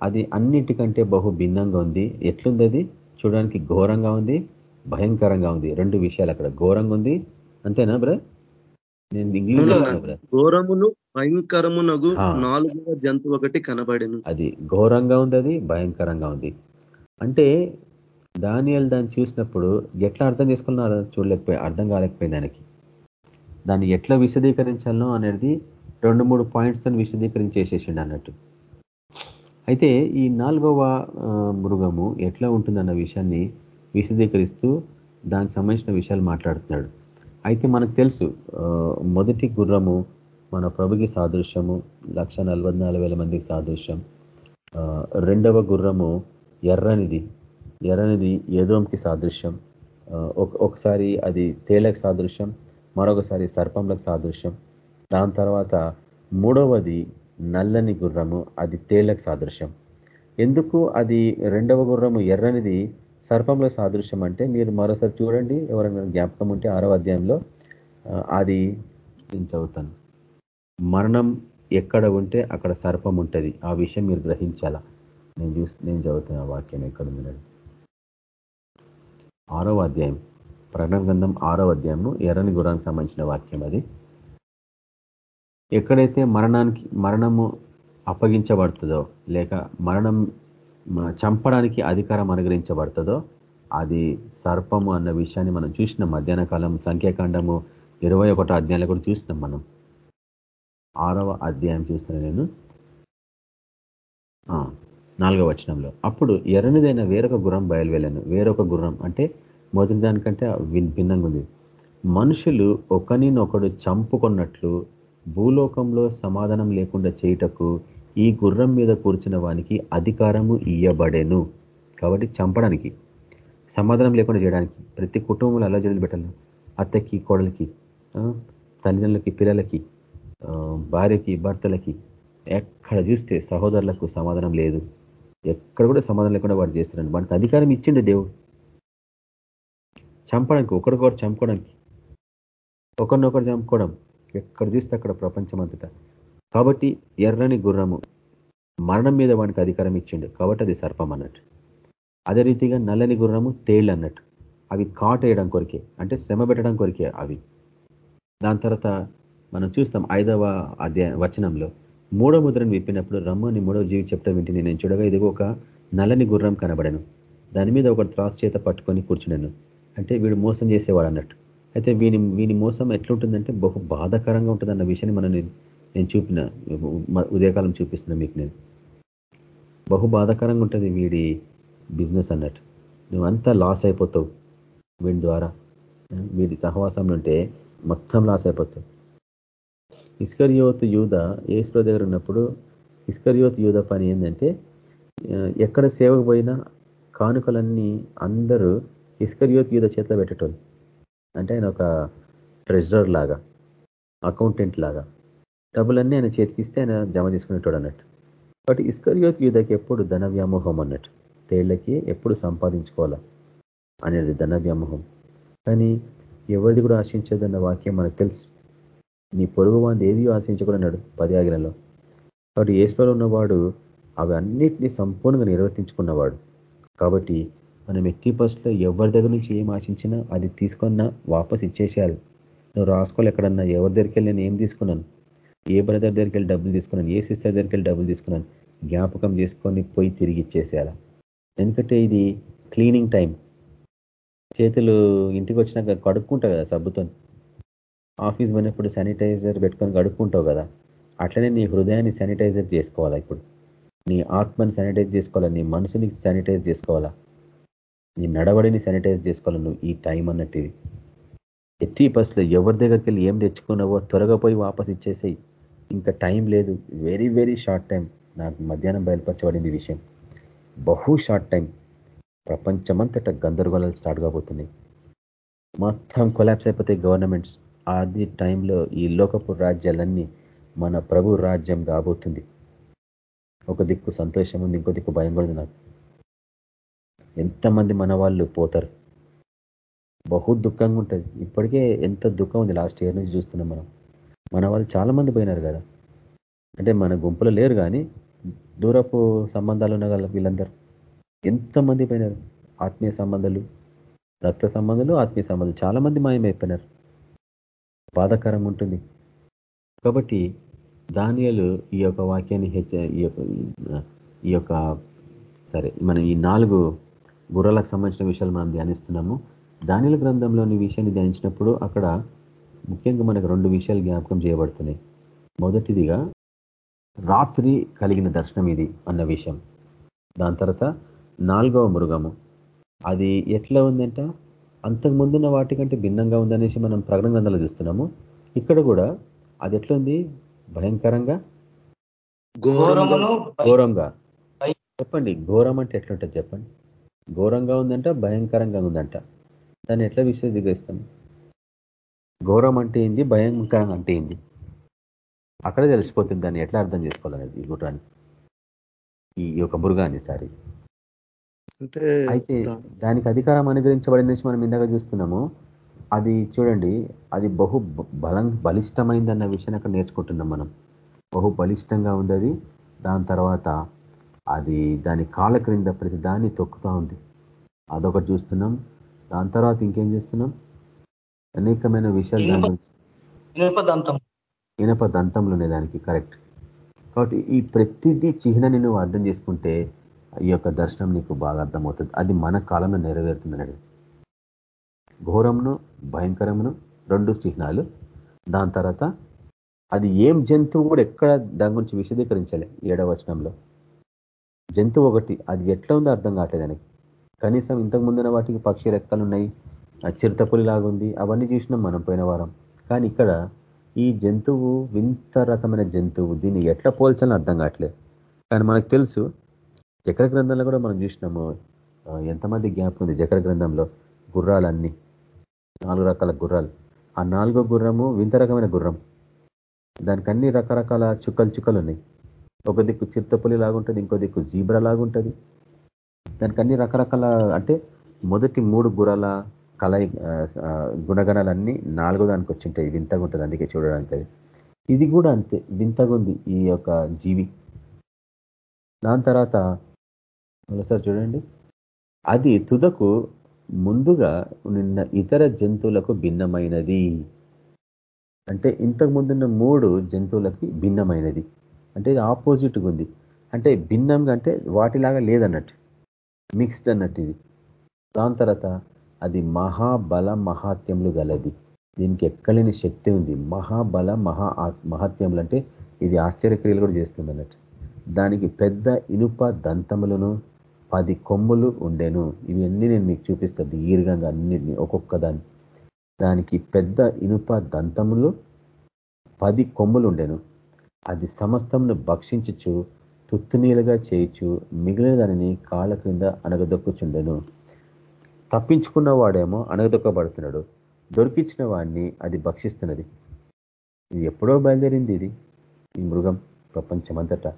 అది అన్నిటికంటే బహు భిన్నంగా ఉంది. ఎట్లుంది అది? చూడడానికి ఘోరంగా ఉంది. భయంకరంగా ఉంది. రెండు విషయాలు అక్కడ. ఘోరంగా ఉంది. అంతేనా బ్ర నేను ఇంగ్లీష్ ఘోరమును భయంకరమునగు. నాలుగవ జంతువు ఒకటి కనబడెను. అది ఘోరంగా ఉంది అది భయంకరంగా ఉంది. అంటే దానియల్ దాన్ని చూసినప్పుడు ఎట్లా అర్థం చేసుకున్నారో చూడలేకపోయి అర్థం కాలేకపోయింది దానికి దాన్ని ఎట్లా విశదీకరించాలో అనేది రెండు మూడు పాయింట్స్తో విశదీకరించేసేసిండు అన్నట్టు. అయితే ఈ నాలుగవ మృగము ఎట్లా ఉంటుందన్న విషయాన్ని విశదీకరిస్తూ దానికి సంబంధించిన విషయాలు మాట్లాడుతున్నాడు. అయితే మనకు తెలుసు ఆ, మొదటి గుర్రము మన ప్రభుకి సాదృశ్యము లక్ష మందికి సాదృశ్యం. ఆ, రెండవ గుర్రము ఎర్రనిది. ఎర్రనిది ఏదోంకి సాదృశ్యం. ఒక- ఒకసారి అది తేలకు సాదృశ్యం మరొకసారి సర్పంలకు సాదృశ్యం. దాని తర్వాత మూడవది నల్లని గుర్రము అది తేళ్ళకు సాదృశ్యం. ఎందుకు అది రెండవ గుర్రము ఎర్రనిది సర్పంలో సాదృశ్యం అంటే మీరు మరోసారి చూడండి ఎవరైనా జ్ఞాపకం ఉంటే ఆరో అధ్యాయంలో అది నేను చదువుతాను. మరణం ఎక్కడ ఉంటే అక్కడ సర్పం ఉంటుంది. ఆ విషయం మీరు గ్రహించాలా. నేను చూసి నేను చదువుతున్న వాక్యం ఎక్కడ ఉందండి ఆరవ అధ్యాయం. ప్రకటన గ్రంథం ఆరో అధ్యాయము ఎర్రని గురానికి సంబంధించిన వాక్యం అది. ఎక్కడైతే మరణానికి మరణము అప్పగించబడుతుందో లేక మరణం చంపడానికి అధికారం అనుగ్రహించబడుతుందో అది సర్పము అన్న విషయాన్ని మనం చూసినాం మధ్యాహ్న కాలం సంఖ్యాకాండము ఇరవై ఒకటో అధ్యాయంలో కూడా చూసినాం మనం. ఆరవ అధ్యాయం చూస్తున్నా నేను. ఆ, నాలుగవ వచనంలో. అప్పుడు ఎర్రనిదైన వేరొక గుర్రం బయలువెళ్ళాను వేరొక గుర్రం అంటే మొదటి దానికంటే భిన్నంగా ఉంది. మనుషులు ఒకరినొకడు చంపుకున్నట్లు భూలోకంలో సమాధానం లేకుండా చేయుటకు ఈ గుర్రం మీద కూర్చున్న వానికి అధికారము ఇయ్యబడేను. కాబట్టి చంపడానికి సమాధానం లేకుండా చేయడానికి ప్రతి కుటుంబంలో అలా జల్లి పెట్టాలి అత్తకి కోడలికి తల్లిదండ్రులకి పిల్లలకి భార్యకి భర్తలకి ఎక్కడ చూస్తే సహోదరులకు సమాధానం లేదు. ఎక్కడ కూడా సమాధానం లేకుండా వాడు చేస్తున్నాడు మనకు అధికారం ఇచ్చిండు దేవుడు. చంపడానికి ఒకరికొకరు చంపుకోవడానికి ఒకరినొకరు చంపుకోవడం ఎక్కడ చూస్తే అక్కడ ప్రపంచం అంతటా కాబట్టి ఎర్రని గుర్రము మరణం మీద వానికి అధికారం ఇచ్చిండు. కాబట్టి అది సర్పం అన్నట్టు. అదే రీతిగా నల్లని గుర్రము తేళ్ళు అన్నట్టు. అవి కాటేయడం కొరికే. అంటే శ్రమ పెట్టడం కొరికే అవి. దాని తర్వాత మనం చూస్తాం ఐదవ అధ్యాయ వచనంలో మూడో ముద్రను విప్పినప్పుడు రమ్మని మూడవ జీవి చెప్పడం వింటిని. నేను చూడగా ఇదిగో ఒక నల్లని గుర్రం కనబడను. దాని మీద ఒక త్రాస్ చేత పట్టుకొని కూర్చున్నాను అంటే వీడు మోసం చేసేవాడు అన్నట్టు. అయితే వీని వీని మోసం ఎట్లుంటుందంటే బహు బాధాకరంగా ఉంటుంది అన్న విషయాన్ని మనం నేను చూపిన ఉదయకాలం చూపిస్తున్నా మీకు నేను. బహు బాధాకరంగా ఉంటుంది వీడి బిజినెస్ అన్నట్టు. నువ్వంతా లాస్ అయిపోతావు వీడి ద్వారా. వీడి సహవాసంలో ఉంటే మొత్తం లాస్ అయిపోతావు. ఇస్కర్యోత్ యూద ఏసులో దగ్గర ఉన్నప్పుడు ఇస్కర్యోత్ యూద పని ఏంటంటే ఎక్కడ సేవకు పోయినా కానుకలన్నీ అందరూ ఇస్కరియోత్ యూద చేతిలో పెట్టేటోళ్ళు. అంటే ఆయన ఒక ట్రెజరర్ లాగా అకౌంటెంట్ లాగా. డబ్బులన్నీ ఆయన చేతికిస్తే ఆయన జమ చేసుకునేటోడు అన్నట్టు. కాబట్టి ఇస్కరియోత్ యూదకి ఎప్పుడు ధన వ్యామోహం అన్నట్టు. తేళ్ళకి ఎప్పుడు సంపాదించుకోవాలా అనేది ధన వ్యామోహం. కానీ ఎవరిది కూడా ఆశించదన్న వాక్యం మనకు తెలుసు. నీ పొరుగు వాంది ఏది ఆశించకూడన్నాడు పది ఆగిలలో కాబట్టి ఏసులో ఉన్నవాడు అవి అన్నిటినీ సంపూర్ణంగా నిర్వర్తించుకున్నవాడు. కాబట్టి మనం ఎట్టి బస్సులో ఎవరి దగ్గర నుంచి ఏం ఆశించినా అది తీసుకున్నా వాపస్ ఇచ్చేసేయాలి. నువ్వు రాసుకోవాలి ఎక్కడన్నా ఎవరి దగ్గరికి వెళ్ళి నేను ఏం తీసుకున్నాను? ఏ బ్రదర్ దగ్గరికి వెళ్ళి డబ్బులు తీసుకున్నాను? ఏ సిస్టర్ దగ్గరికి వెళ్ళి డబ్బులు తీసుకున్నాను? జ్ఞాపకం చేసుకొని పోయి తిరిగి ఇచ్చేసేయాలి. ఎందుకంటే ఇది క్లీనింగ్ టైం చేతులు ఇంటికి వచ్చినాక కడుక్కుంటావు కదా సబ్బుతో. ఆఫీస్ పోయినప్పుడు శానిటైజర్ పెట్టుకొని కడుక్కుంటావు కదా. అట్లనే నీ హృదయాన్ని శానిటైజర్ చేసుకోవాలా ఇప్పుడు? నీ ఆత్మని శానిటైజ్ చేసుకోవాలా? నీ మనసుని శానిటైజ్ చేసుకోవాలా? నీ నడవడిని శానిటైజ్ చేసుకోవాలి నువ్వు ఈ టైం అన్నట్టు. ఇది ఎట్టి బస్సులో ఎవరి దగ్గరికి వెళ్ళి ఏం తెచ్చుకున్నావో త్వరగా పోయి వాపస్ ఇచ్చేసేయి. ఇంకా టైం లేదు. వెరీ వెరీ షార్ట్ టైం నాకు మధ్యాహ్నం బయలుపరచబడింది విషయం. బహు షార్ట్ టైం ప్రపంచమంతట గందరగోళాలు స్టార్ట్ కాబోతున్నాయి. మొత్తం కొలాప్స్ అయిపోతాయి గవర్నమెంట్స్ అది టైంలో ఈ లోకపు రాజ్యాలన్నీ మన ప్రభు రాజ్యం కాబోతుంది. ఒక దిక్కు సంతోషం ఉంది ఇంకో దిక్కు భయం కూడా నాకు. ఎంతమంది మన వాళ్ళు పోతారు? బహు దుఃఖంగా ఉంటుంది ఇప్పటికే ఎంత దుఃఖం ఉంది లాస్ట్ ఇయర్ నుంచి చూస్తున్నాం మనం. మన వాళ్ళు చాలా మంది పోయినారు కదా. అంటే మన గుంపులో లేరు కానీ దూరపు సంబంధాలు ఉన్న వీళ్ళందరూ. ఎంతమంది పోయినారు? ఆత్మీయ సంబంధాలు రక్త సంబంధాలు ఆత్మీయ సంబంధాలు. చాలా మంది మాయమైపోయినారు. బాధాకరంగా ఉంటుంది కాబట్టి దానియలు ఈ యొక్క వాక్యాన్ని హెచ్చ ఈ యొక్క ఈ యొక్క సరే మనం ఈ నాలుగు గుర్రాలకు సంబంధించిన విషయాలు మనం ధ్యానిస్తున్నాము. దానిల గ్రంథంలోని విషయాన్ని ధ్యానించినప్పుడు అక్కడ ముఖ్యంగా మనకు రెండు విషయాలు జ్ఞాపకం చేయబడుతున్నాయి. మొదటిదిగా రాత్రి కలిగిన దర్శనం ఇది అన్న విషయం. దాని తర్వాత నాలుగవ మృగము. అది ఎట్లా ఉందంట? అంతకు ముందున్న వాటికంటే భిన్నంగా ఉందనేసి మనం ప్రకటన గ్రంథాలు చూస్తున్నాము. ఇక్కడ కూడా అది ఎట్లా ఉంది? భయంకరంగా? ఘోరంగా. చెప్పండి ఘోరం అంటే ఎట్లుంటుంది చెప్పండి? ఘోరంగా ఉందంట భయంకరంగా ఉందంట. దాన్ని ఎట్లా విశ్లేషిస్తాం ఘోరం అంటే ఏంది? భయంకరంగా అంటే ఏంది? అక్కడే తెలిసిపోతుంది దాన్ని ఎట్లా అర్థం చేసుకోవాలనేది ఈ గుర్రాన్ని. ఈ యొక్క మృగాన్ని సారీ. అయితే దానికి అధికారం అనుగ్రహించబడిన మనం ఇందాక చూస్తున్నాము. అది చూడండి అది బహు బలం బలిష్టమైందన్న విషయాన్ని అక్కడ నేర్చుకుంటున్నాం మనం. బహు బలిష్టంగా ఉంది అది. దాని తర్వాత అది దాని కాళ్ళ క్రింద ప్రతి దాన్ని తొక్కుతూ ఉంది. అదొకటి చూస్తున్నాం. దాని తర్వాత ఇంకేం చూస్తున్నాం? అనేకమైన విషయాలు దాని గురించి. ఇనప దంతంలో ఉన్నాయి దానికి కరెక్ట్. కాబట్టి ఈ ప్రతిదీ చిహ్నాన్ని నువ్వు అర్థం చేసుకుంటే ఈ యొక్క దర్శనం నీకు బాగా అర్థమవుతుంది. అది మన కాలంలో నెరవేరుతుంది అనేది ఘోరమును భయంకరమును రెండు చిహ్నాలు. దాని తర్వాత అది ఏం జంతువు కూడా ఎక్కడ దాని గురించి విశదీకరించాలి ఏడవ వచనంలో. జంతువు ఒకటి. అది ఎట్లా ఉందో అర్థం కావట్లేదు దానికి. కనీసం ఇంతకు ముందున వాటికి పక్షి రెక్కలు ఉన్నాయి చిరుతపులి లాగుంది అవన్నీ చూసినాం మనం పోయిన వారం. కానీ ఇక్కడ ఈ జంతువు వింత రకమైన జంతువు దీన్ని ఎట్లా పోల్చాలని అర్థం కావట్లేదు. కానీ మనకు తెలుసు చక్ర గ్రంథంలో కూడా మనం చూసినాము ఎంతమంది జ్ఞాపకం ఉంది చక్ర గ్రంథంలో? గుర్రాలన్నీ. నాలుగు రకాల గుర్రాలు. ఆ నాలుగో గుర్రము వింత రకమైన గుర్రం. దానికి అన్ని రకరకాల చుక్కలు చుక్కలు ఉన్నాయి. ఒక దిక్కు చిత్తపులి లాగుంటుంది ఇంకో దిక్కు జీబ్రా లాగుంటుంది. దానికి అన్ని రకరకాల అంటే మొదటి మూడు గురాల కలయి గుణగణాలన్నీ నాలుగో దానికి వచ్చింటాయి. వింతగా ఉంటుంది అందుకే చూడడానికి అది. ఇది కూడా అంతే వింతగా ఉంది ఈ యొక్క జీవి. దాని తర్వాత ఒకసారి చూడండి. అది తుదకు ముందుగా నిన్న ఇతర జంతువులకు భిన్నమైనది. అంటే ఇంతకు ముందున్న మూడు జంతువులకి భిన్నమైనది. అంటే ఇది ఆపోజిట్గా ఉంది. అంటే భిన్నంగా అంటే వాటిలాగా లేదన్నట్టు. మిక్స్డ్ అన్నట్టు ఇది. దాని తర్వాత అది మహాబల మహాత్యములు గలది. దీనికి ఎక్కలేని శక్తి ఉంది. మహాబల మహా మహాత్యములు అంటే ఇది ఆశ్చర్యక్రియలు కూడా చేస్తుంది అన్నట్టు. దానికి పెద్ద ఇనుప దంతములను పది కొమ్ములు ఉండేను. ఇవన్నీ నేను మీకు చూపిస్తాను దీర్ఘంగా అన్నింటినీ ఒక్కొక్క దాన్ని. దానికి పెద్ద ఇనుప దంతములు పది కొమ్ములు ఉండేను. అది సమస్తంను భక్షించుచు తుత్తునీలుగా చేయొచ్చు మిగిలిన దానిని కాళ్ళ క్రింద అనగదొక్కుచుండెను తప్పించుకున్న వాడేమో అనగదొక్కబడుతున్నాడు దొరికించిన వాడిని అది భక్షిస్తున్నది. ఇది ఎప్పుడో బయలుదేరింది ఇది. ఈ మృగం ప్రపంచమంతటా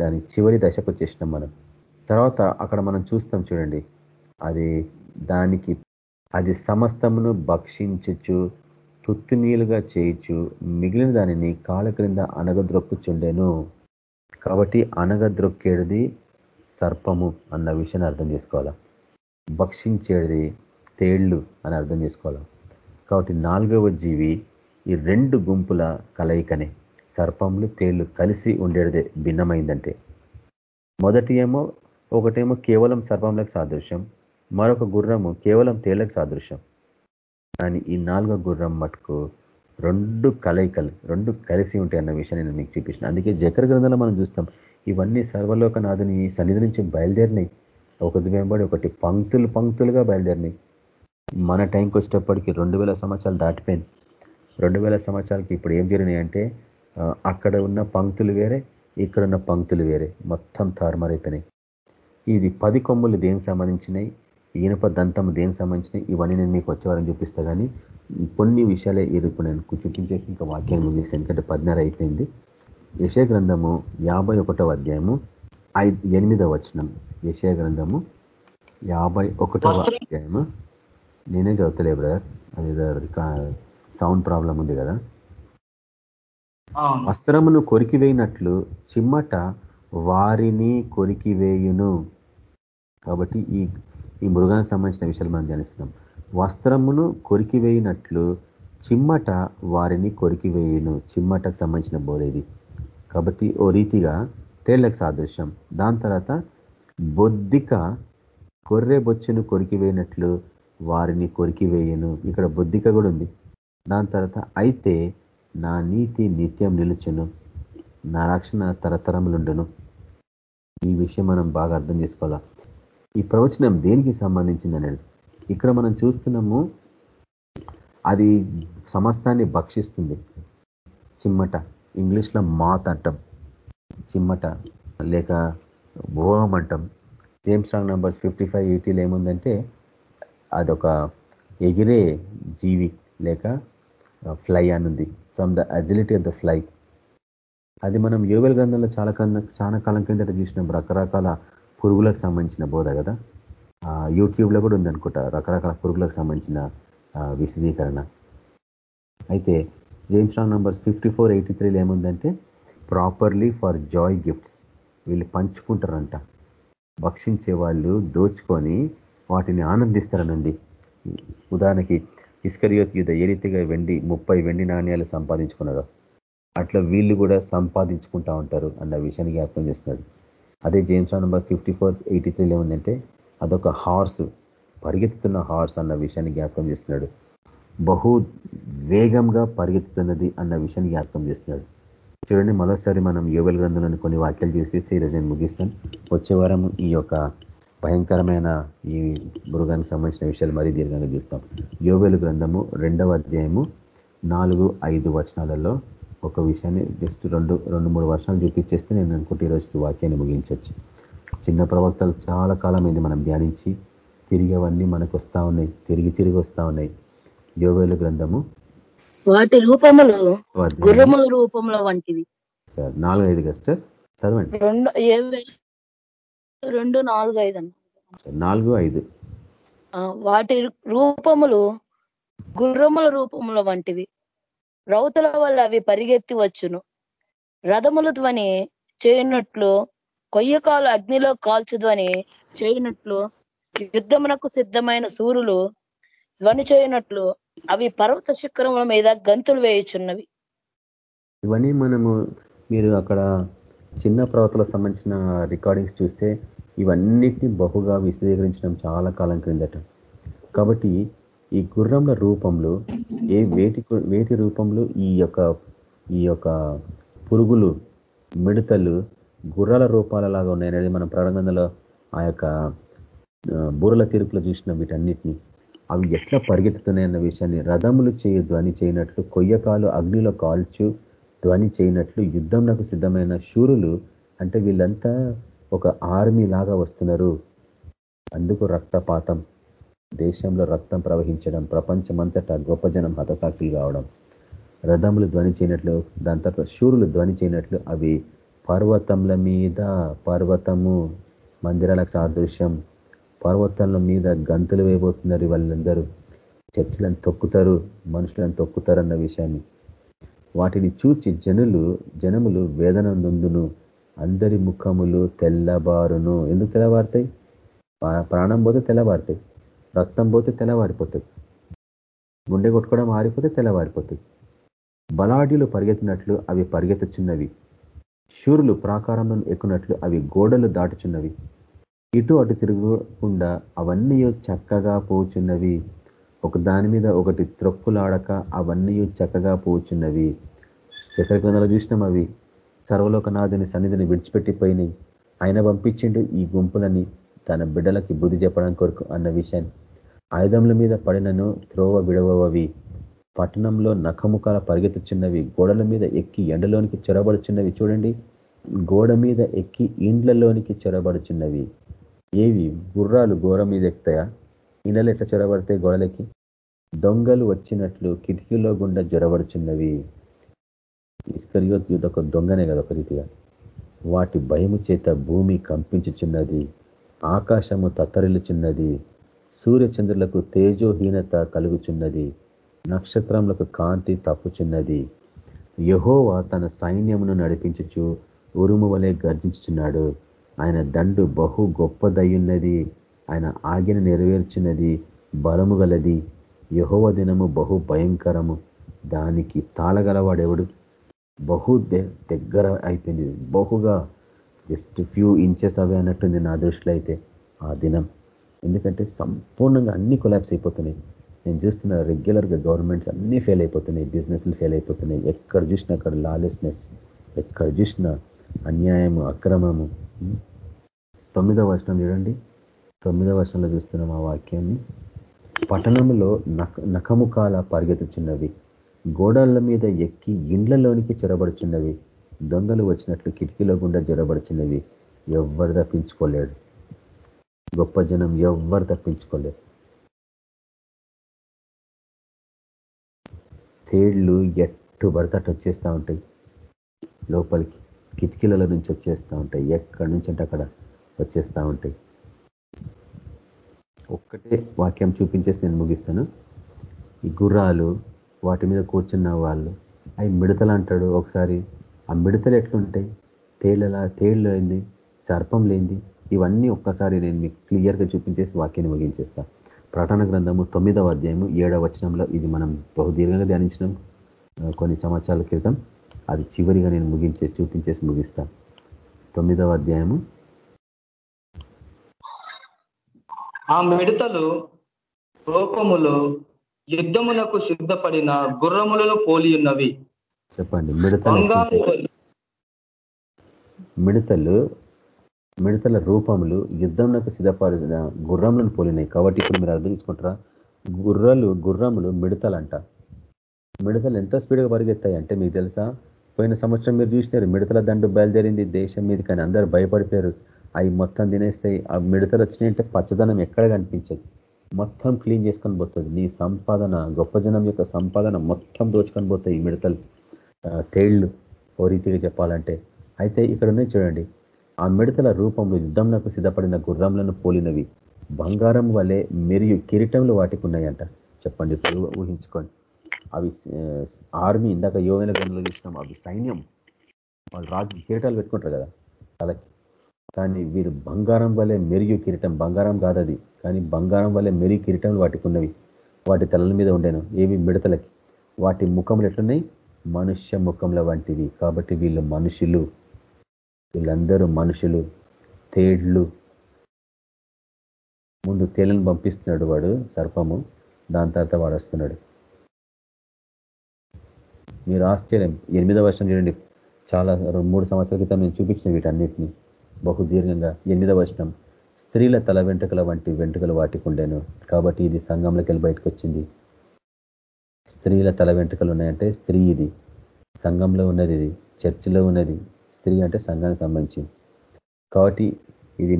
దాని చివరి దశకు వచ్చేసినాం మనం. తర్వాత అక్కడ మనం చూస్తాం చూడండి. అది దానికి అది సమస్తమును భక్షించచ్చు తుత్తునీలుగా చేయొచ్చు మిగిలిన దానిని కాళ్ళ క్రింద అనగద్రొక్కుచుండెను. కాబట్టి అనగద్రొక్కేది సర్పము అన్న విషయాన్ని అర్థం చేసుకోవాలా? భక్షించేది తేళ్ళు అని అర్థం చేసుకోవాలి? కాబట్టి నాలుగవ జీవి ఈ రెండు గుంపుల కలయికనే. సర్పములు తేళ్ళు కలిసి ఉండేదే భిన్నమైందంటే. మొదటి ఏమో ఒకటేమో కేవలం సర్పంలకు సాదృశ్యం. మరొక గుర్రము కేవలం తేళ్ళకు సాదృశ్యం. కానీ ఈ నాలుగో గుర్రం మటుకు రెండు కలయికలు రెండు కలిసి ఉంటాయి అన్న విషయాన్ని నేను మీకు చూపించిన అందుకే జకర గ్రంథంలో మనం చూస్తాం ఇవన్నీ సర్వలోకనాథుని సన్నిధి నుంచి బయలుదేరినాయి. ఒకటి వెంబడి ఒకటి పంక్తులు పంక్తులుగా బయలుదేరినాయి. మన టైంకి వచ్చేటప్పటికి రెండు వేల సంవత్సరాలు దాటిపోయింది. రెండు వేల సంవత్సరాలకి ఇప్పుడు ఏం జరిగినాయి అంటే అక్కడ ఉన్న పంక్తులు వేరే ఇక్కడ ఉన్న పంక్తులు వేరే మొత్తం తారుమారైపోయినాయి. ఇది పది కొమ్ములు దేనికి సంబంధించినాయి? ఈనప దంతం దేనికి సంబంధించినాయి ఇవన్నీ నేను మీకు వచ్చేవారని చూపిస్తా కానీ కొన్ని విషయాలే ఇప్పుడు నేను చూపించేసి ఇంకా వాక్యాన్ని ముగిస్తాను. ఎందుకంటే పద్నార అయిపోయింది. యశయ గ్రంథము యాభై ఒకటవ అధ్యాయము ఐదు ఎనిమిదవ వచనం. యశయ గ్రంథము యాభై ఒకటవ అధ్యాయము. నేనే చదువుతలే బ్రదర్. అది సౌండ్ ప్రాబ్లం ఉంది కదా. వస్త్రమును కొరికివేయినట్లు చిమ్మట వారిని కొరికివేయును. కాబట్టి ఈ ఈ మృగానికి సంబంధించిన విషయాలు మనం ధ్యానిస్తున్నాం. వస్త్రమును కొరికివేయినట్లు చిమ్మట వారిని కొరికివేయను. చిమ్మటకు సంబంధించిన బోధ ఇది. కాబట్టి ఓ రీతిగా తేళ్ళకు సాదృశ్యం. దాని తర్వాత బొద్దిక కొర్రె బొచ్చును కొరికివేయినట్లు వారిని కొరికివేయను. ఇక్కడ బొద్దిక కూడా ఉంది. దాని తర్వాత అయితే నా నీతి నిత్యం నిలుచును. నా రక్షణ తరతరములుండును. ఈ విషయం మనం బాగా అర్థం చేసుకోవాలా? ఈ ప్రవచనం దేనికి సంబంధించింది అనేది ఇక్కడ మనం చూస్తున్నాము అది సమస్తాన్ని భక్షిస్తుంది. చిమ్మట ఇంగ్లీష్లో మాత్ అంటాం. చిమ్మట లేక భోగం అంటాం. James Strong numbers fifty five ఎయిటీలో ఏముందంటే అదొక ఎగిరే జీవి లేక ఫ్లై అనుంది. From the agility of the fly అది మనం యోగల్ గ్రంథంలో చాలా కాలం చాలా కాలం కిందట చూసినాం. రకరకాల పురుగులకు సంబంధించిన బోధ కదా? యూట్యూబ్లో కూడా ఉందనుకుంటా రకరకాల పురుగులకు సంబంధించిన విశదీకరణ. అయితే James Strong numbers fifty four eighty త్రీలో ఏముందంటే ప్రాపర్లీ ఫర్ జాయ్ గిఫ్ట్స్ వీళ్ళు పంచుకుంటారంట. భక్షించే వాళ్ళు దోచుకొని వాటిని ఆనందిస్తారనండి. ఉదాహరణకి ఇస్కరియోత్ యుద్ధ ఏ రీతిగా వెండి ముప్పై వెండి నాణ్యాలు సంపాదించుకున్నారో అట్లా వీళ్ళు కూడా సంపాదించుకుంటా ఉంటారు అన్న విషయాన్ని జ్ఞాపకం చేస్తున్నాడు. అదే James number fifty four eighty త్రీలో ఏముందంటే అదొక హార్స్ పరిగెత్తుతున్న హార్స్ అన్న విషయాన్ని జ్ఞాపకం చేస్తున్నాడు. బహు వేగంగా పరిగెత్తుతున్నది అన్న విషయాన్ని జ్ఞాపకం చేస్తున్నాడు. చూడండి మరోసారి మనం యోగల గ్రంథంలోని కొన్ని వాక్యాలు చూపిస్తే ఈరోజు నేను ముగిస్తాను. వచ్చే వారం ఈ యొక్క భయంకరమైన ఈ మృగానికి సంబంధించిన విషయాలు మరీ దీర్ఘంగా చూస్తాం. యోవేలు గ్రంథము రెండవ అధ్యాయము నాలుగు ఐదు వచనాలలో ఒక విషయాన్ని జస్ట్ రెండు రెండు మూడు వర్షాలు చూపించేస్తే నేను అనుకుంటే ఈరోజుకి వాక్యాన్ని ముగించవచ్చు చిన్న ప్రవక్తలు చాలా కాలం అయింది మనం ధ్యానించి తిరిగి అవన్నీ మనకు వస్తూ ఉన్నాయి తిరిగి తిరిగి వస్తూ ఉన్నాయి. యోవేలు గ్రంథము వాటి రూపములు గుర్రముల రూపముల వంటివి. సార్ నాలుగు ఐదు కస్టర్ చదవండి. రెండు రెండు నాలుగు ఐదు నాలుగు ఐదు. వాటి రూపములు గుర్రముల రూపముల వంటివి. రౌతుల వల్ల అవి పరిగెత్తి వచ్చును. రథముల ధ్వని చేయనట్లు కొయ్యకాలు అగ్నిలో కాల్చుధ్వని చేయనట్లు యుద్ధమునకు సిద్ధమైన సూర్యులు ధ్వని చేయనట్లు అవి పర్వత శిఖరముల మీద గంతులు వేయుచున్నవి. ఇవన్నీ మనము మీరు అక్కడ చిన్న ప్రవర్తలకు సంబంధించిన రికార్డింగ్స్ చూస్తే ఇవన్నిటిని బహుగా విశదీకరించడం చాలా కాలం క్రిందట. కాబట్టి ఈ గుర్రంల రూపంలో ఏ వేటి వేటి రూపంలో ఈ యొక్క ఈ యొక్క పురుగులు మిడతలు గుర్రాల రూపాల లాగా ఉన్నాయనేది మనం ప్రారంభంలో ఆ యొక్క బూరల తీర్పులో చూసిన వీటన్నిటిని. అవి ఎట్లా పరిగెత్తుతున్నాయన్న విషయాన్ని రథములు చేయు ధ్వని చేయనట్లు కొయ్యకాలు అగ్నిలో కాల్చు ధ్వని చేయనట్లు యుద్ధంలకు సిద్ధమైన శూరులు అంటే వీళ్ళంతా ఒక ఆర్మీ లాగా వస్తున్నారు. అందుకు రక్తపాతం. దేశంలో రక్తం ప్రవహించడం ప్రపంచమంతటా గొప్ప జనం హతసాక్షులు కావడం రథములు ధ్వని చేయనట్లు దాని తర్వాత శూరులు ధ్వని చేయనట్లు అవి పర్వతముల మీద పర్వతము మందిరాలకు సాదృశ్యం. పర్వతాల మీద గంతులు వేయబోతున్నారు వాళ్ళందరూ చర్చలను తొక్కుతారు మనుషులను తొక్కుతారు అన్న విషయాన్ని. వాటిని చూచి జనులు జనములు వేదన నుందును. అందరి ముఖములు తెల్లబారును. ఎందుకు తెల్లబారుతాయి ప్రాణం పోతే తెల్లబారుతాయి రక్తం పోతే తెల్లవారిపోతుంది గుండె కొట్టుకోవడం ఆరిపోతే తెల్లవారిపోతుంది బలాఢ్యులు పరిగెత్తినట్లు అవి పరిగెత్తుచున్నవి. శూరులు ప్రాకారంలో ఎక్కునట్లు అవి గోడలు దాటుచున్నవి. ఇటు అటు తిరగకుండా అవన్నీ చక్కగా పోచున్నవి. ఒక దాని మీద ఒకటి త్రొక్కులాడక అవన్నీ చక్కగా పోచున్నవి. ఎక్కడికి వందలు చూసినాం అవి. సర్వలోకనాథుని సన్నిధిని విడిచిపెట్టిపోయినాయి ఆయన పంపించిండు ఈ గుంపులని తన బిడ్డలకి బుద్ధి చెప్పడం కొరకు అన్న విషయాన్ని. ఆయుధముల మీద పడినను త్రోవ విడవవి పట్టణంలో నఖముఖాల పరిగెత్తుచున్నవి గోడల మీద ఎక్కి ఎండలోనికి చొరబడుచున్నవి చూడండి. గోడ మీద ఎక్కి ఇండ్లలోనికి చొరబడుచున్నవి. ఏవి? గుర్రాలు గోడ మీద ఎక్కుతాయా? ఇండ్లలో ఎట్లా చొరబడతాయి గోడలకి దొంగలు వచ్చినట్లు కిటికీలో గుండా జొరబడుచున్నవి. ఇస్కరియోత్ యూత్ ఒక దొంగనే కదా ఒక రీతిగా. వాటి భయము చేత భూమి కంపించుచున్నది. ఆకాశము తత్తరిల్లుచున్నది. సూర్యచంద్రులకు తేజోహీనత కలుగుచున్నది నక్షత్రములకు కాంతి తప్పుచున్నది. యహోవా తన సైన్యమును నడిపించుచు ఉరుము వలె గర్జించుచున్నాడు. ఆయన దండు బహు గొప్పదయ్యున్నది ఆయన ఆజ్ఞను నెరవేర్చున్నది బలము గలది. యహోవ దినము బహు భయంకరము దానికి తాళగలవాడెవడు? బహు దగ్గర అయిపోయింది. బహుగా జస్ట్ ఫ్యూ ఇంచెస్ అవే అన్నట్టుంది నా దృష్టిలో అయితే ఆ దినం. ఎందుకంటే సంపూర్ణంగా అన్ని కొలాబ్స్ అయిపోతున్నాయి. నేను చూస్తున్న రెగ్యులర్గా గవర్నమెంట్స్ అన్నీ ఫెయిల్ అయిపోతున్నాయి. బిజినెస్లు ఫెయిల్ అయిపోతున్నాయి. ఎక్కడ చూసినా అక్కడ లాలెస్నెస్ ఎక్కడ చూసినా అన్యాయము అక్రమము. తొమ్మిదవ వర్షం చూడండి. తొమ్మిదవ వర్షంలో చూస్తున్నాం ఆ వాక్యాన్ని. పట్టణంలో నఖ నఖముఖాల పరిగెత్తుచున్నవి. గోడల మీద ఎక్కి ఇండ్లలోనికి చొరబడుచున్నవి. దొంగలు వచ్చినట్లు కిటికీలో గుండా జొరబడుచున్నవి. ఎవ్వరు తప్పించుకోలేడు గొప్ప జనం ఎవ్వరు తప్పించుకోలేరు తేళ్ళు ఎట్టు పడితే వచ్చేస్తూ ఉంటాయి. లోపలికి కిటికీల నుంచి వచ్చేస్తూ ఉంటాయి. ఎక్కడి నుంచి అంటే అక్కడ వచ్చేస్తూ ఉంటాయి. ఒక్కటే వాక్యం చూపించేసి నేను ముగిస్తాను. ఈ గుర్రాలు వాటి మీద కూర్చున్న వాళ్ళు అవి మిడతలు అంటాడు ఒకసారి. ఆ మిడతలు ఎట్లుంటాయి? తేళ్ళలా తేళ్ళు అయింది సర్పం లేంది ఇవన్నీ ఒక్కసారి నేను మీకు క్లియర్గా చూపించేసి వాక్యాన్ని ముగించేస్తా. ప్రకటన గ్రంథము తొమ్మిదవ అధ్యాయము ఏడవ వచనంలో ఇది మనం బహుదీర్ఘంగా ధ్యానించినాం. కొన్ని సంవత్సరాల క్రితం అది చివరిగా నేను ముగించేసి చూపించేసి ముగిస్తా. తొమ్మిదవ అధ్యాయము. ఆ మిడతలు రూపములు యుద్ధమునకు సిద్ధపడిన గుర్రములను పోలి ఉన్నవి. చెప్పండి మిడతలు మిడతలు మిడతల రూపములు యుద్ధంలో సిద్ధపడిన గుర్రములను పోలినాయి కాబట్టి ఇప్పుడు మీరు అర్థం చేసుకుంటారా? గుర్రలు గుర్రములు మిడతలంట. మిడతలు ఎంత స్పీడ్గా పరిగెత్తాయి అంటే మీకు తెలుసా? పోయిన సంవత్సరం మీరు చూసినారు మిడతల దండు బయలుదేరింది దేశం మీద కానీ అందరూ భయపడిపోయారు. అవి మొత్తం తినేస్తాయి. ఆ మిడతలు వచ్చినాయంటే పచ్చదనం ఎక్కడ కనిపించదు. మొత్తం క్లీన్ చేసుకొని పోతుంది. నీ సంపాదన గొప్ప జనం యొక్క సంపాదన మొత్తం దోచుకొని పోతాయి ఈ మిడతలు. తేళ్ళు ఓ రీతిగా చెప్పాలంటే. అయితే ఇక్కడ ఉన్నాయి చూడండి. ఆ మిడతల రూపంలో యుద్ధంలో సిద్ధపడిన గుర్రంలను పోలినవి బంగారం వలె మెరియు కిరీటంలో వాటికి ఉన్నాయంట చెప్పండి ఊహించుకోండి. అవి ఆర్మీ ఇందాక యోగైన గంటలో చూసినాం. అవి సైన్యం. వాళ్ళు రాజు కిరీటాలు పెట్టుకుంటారు కదా తలకి. కానీ వీరు బంగారం వలె మెరుగు కిరీటం బంగారం కాదది. కానీ బంగారం వలె మెరుగు కిరీటం వాటికి ఉన్నవి వాటి తలల మీద ఉండేను. ఏవి? మిడతలకి. వాటి ముఖములు ఎట్లున్నాయి? మనుష్య ముఖంల వంటివి. కాబట్టి వీళ్ళు మనుషులు. వీళ్ళందరూ మనుషులు తేళ్ళు ముందు తేలను పంపిస్తున్నాడు వాడు సర్పము. దాని తర్వాత వాడు వస్తున్నాడు. మీరు ఆశ్చర్యం. ఎనిమిదవ వర్షం చూడండి. చాలా మూడు సంవత్సరాల క్రితం నేను చూపించిన వీటన్నిటిని. బహు దీర్ఘంగా. ఎనిమిదవ వర్షం. స్త్రీల తల వెంట్రుకల వంటి వెంట్రుకలు వాటికి ఉండేను. కాబట్టి ఇది సంఘంలోకి వెళ్ళి బయటకు వచ్చింది. స్త్రీల తల వెంట్రుకలు ఉన్నాయంటే స్త్రీ ఇది. సంఘంలో ఉన్నది ఇది. చర్చిలో ఉన్నది. స్త్రీ అంటే సంఘానికి సంబంధించింది. కాబట్టి ఇది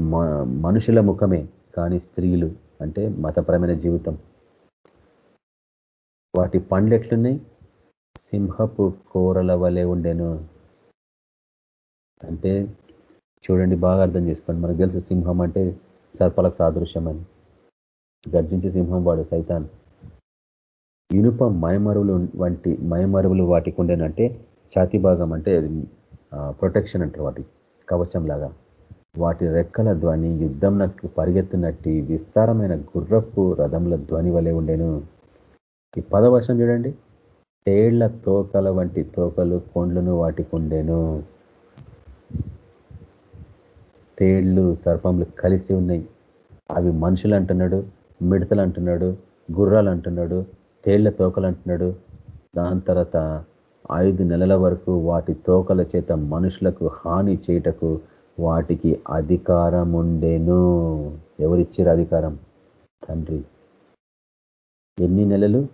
మనుషుల ముఖమే కానీ స్త్రీలు అంటే మతపరమైన జీవితం. వాటి పండ్లు ఎట్లున్నాయి సింహపు కూరల వలె ఉండేను. అంటే చూడండి బాగా అర్థం చేసుకోండి. మనకు తెలుసు సింహం అంటే సర్పలకు సాదృశ్యం అని గర్జించే సింహం వాడు సైతాన్. ఇనుప మయమరువులు వంటి మయమరువులు వాటికి ఉండేనంటే ఛాతి భాగం అంటే ప్రొటెక్షన్ అంటారు వాటి కవచం లాగా. వాటి రెక్కల ధ్వని యుద్ధం నాకు పరిగెత్తున్నట్టు విస్తారమైన గుర్రపు రథముల ధ్వని వలె ఉండేను. ఈ పదవర్షం చూడండి. తేళ్ళ తోకల వంటి తోకలు కొండ్లను వాటికి ఉండేను తేళ్ళు సర్పములు కలిసి ఉన్నాయి. అవి మనుషులు అంటున్నాడు మిడతలు అంటున్నాడు గుర్రాలు అంటున్నాడు తేళ్ళ తోకలు అంటున్నాడు దాని తర్వాత ఐదు నెలల వరకు వాటి తోకల చేత మనుషులకు హాని చేయటకు వాటికి అధికారం ఉండేను ఎవరిచ్చారు అధికారం? తండ్రి. ఎన్ని నెలలు?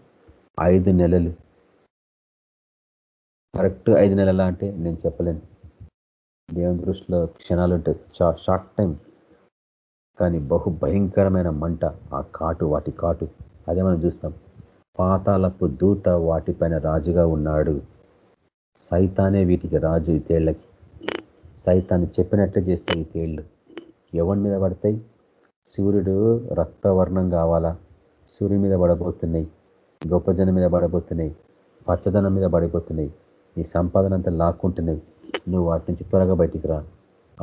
ఐదు నెలలు. కరెక్ట్ ఐదు నెలల అంటే నేను చెప్పలేను. దేవుని దృష్టిలో క్షణాలు ఉంటాయి షార్ట్ టైం. కానీ బహు భయంకరమైన మంట ఆ కాటు వాటి కాటు. అదే మనం చూస్తాం. పాతాలపు దూత వాటిపైన రాజుగా ఉన్నాడు. సైతానే వీటికి రాజు ఈ తేళ్ళకి. సైతాన్ని చెప్పినట్లు చేస్తాయి ఈ తేళ్ళు. ఎవరి మీద పడతాయి? సూర్యుడు రక్తవర్ణం కావాలా? సూర్యుని మీద పడబోతున్నాయి. గొప్ప జనం మీద పడబోతున్నాయి. పచ్చదనం మీద పడిపోతున్నాయి. నీ సంపాదన అంతా లాక్కుంటున్నాయి. నువ్వు వాటి నుంచి త్వరగా బయటికి రా.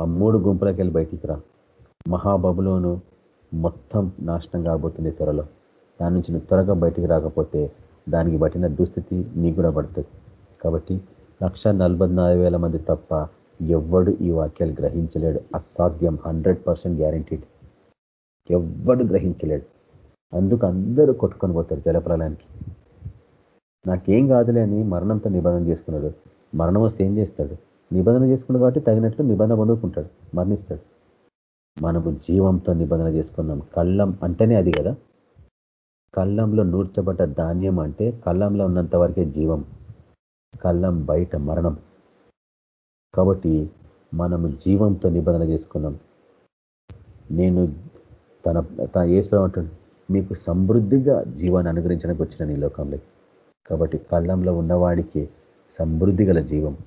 ఆ మూడు గుంపులకి వెళ్ళి బయటికి రా. మహాబబులోను మొత్తం నాశనం కాబోతుంది త్వరలో. దాని నుంచి నువ్వు త్వరగా బయటికి రాకపోతే దానికి పట్టిన దుస్థితి నీ కూడా పడుతుంది. కాబట్టి లక్ష మంది తప్ప ఎవ్వడు ఈ వాక్యాలు గ్రహించలేడు. అసాధ్యం హండ్రెడ్ పర్సెంట్ గ్యారంటీడ్ ఎవ్వడు గ్రహించలేడు. అందుకు అందరూ కొట్టుకొని పోతారు జలప్రలయానికి. నాకేం కాదులే అని మరణంతో నిబంధన చేసుకున్నాడు. మరణం వస్తే ఏం చేస్తాడు? నిబంధన చేసుకున్నాడు కాబట్టి తగినట్లు నిబంధన పొందుకుంటాడు. మరణిస్తాడు. మనము జీవంతో నిబంధన చేసుకున్నాం. కళ్ళం అంటేనే అది కదా? కళ్ళంలో నూర్చబడ్డ ధాన్యం అంటే కళ్ళంలో ఉన్నంత వరకే జీవం. కళ్ళం బయట మరణం. కాబట్టి మనము జీవంతో నిబంధన చేసుకున్నాం. నేను తన తన ఏసులో మీకు సమృద్ధిగా జీవాన్ని అనుగ్రహించడానికి వచ్చిన ఈ లోకంలో. కాబట్టి కళ్ళంలో ఉన్నవాడికి సమృద్ధి గల జీవం.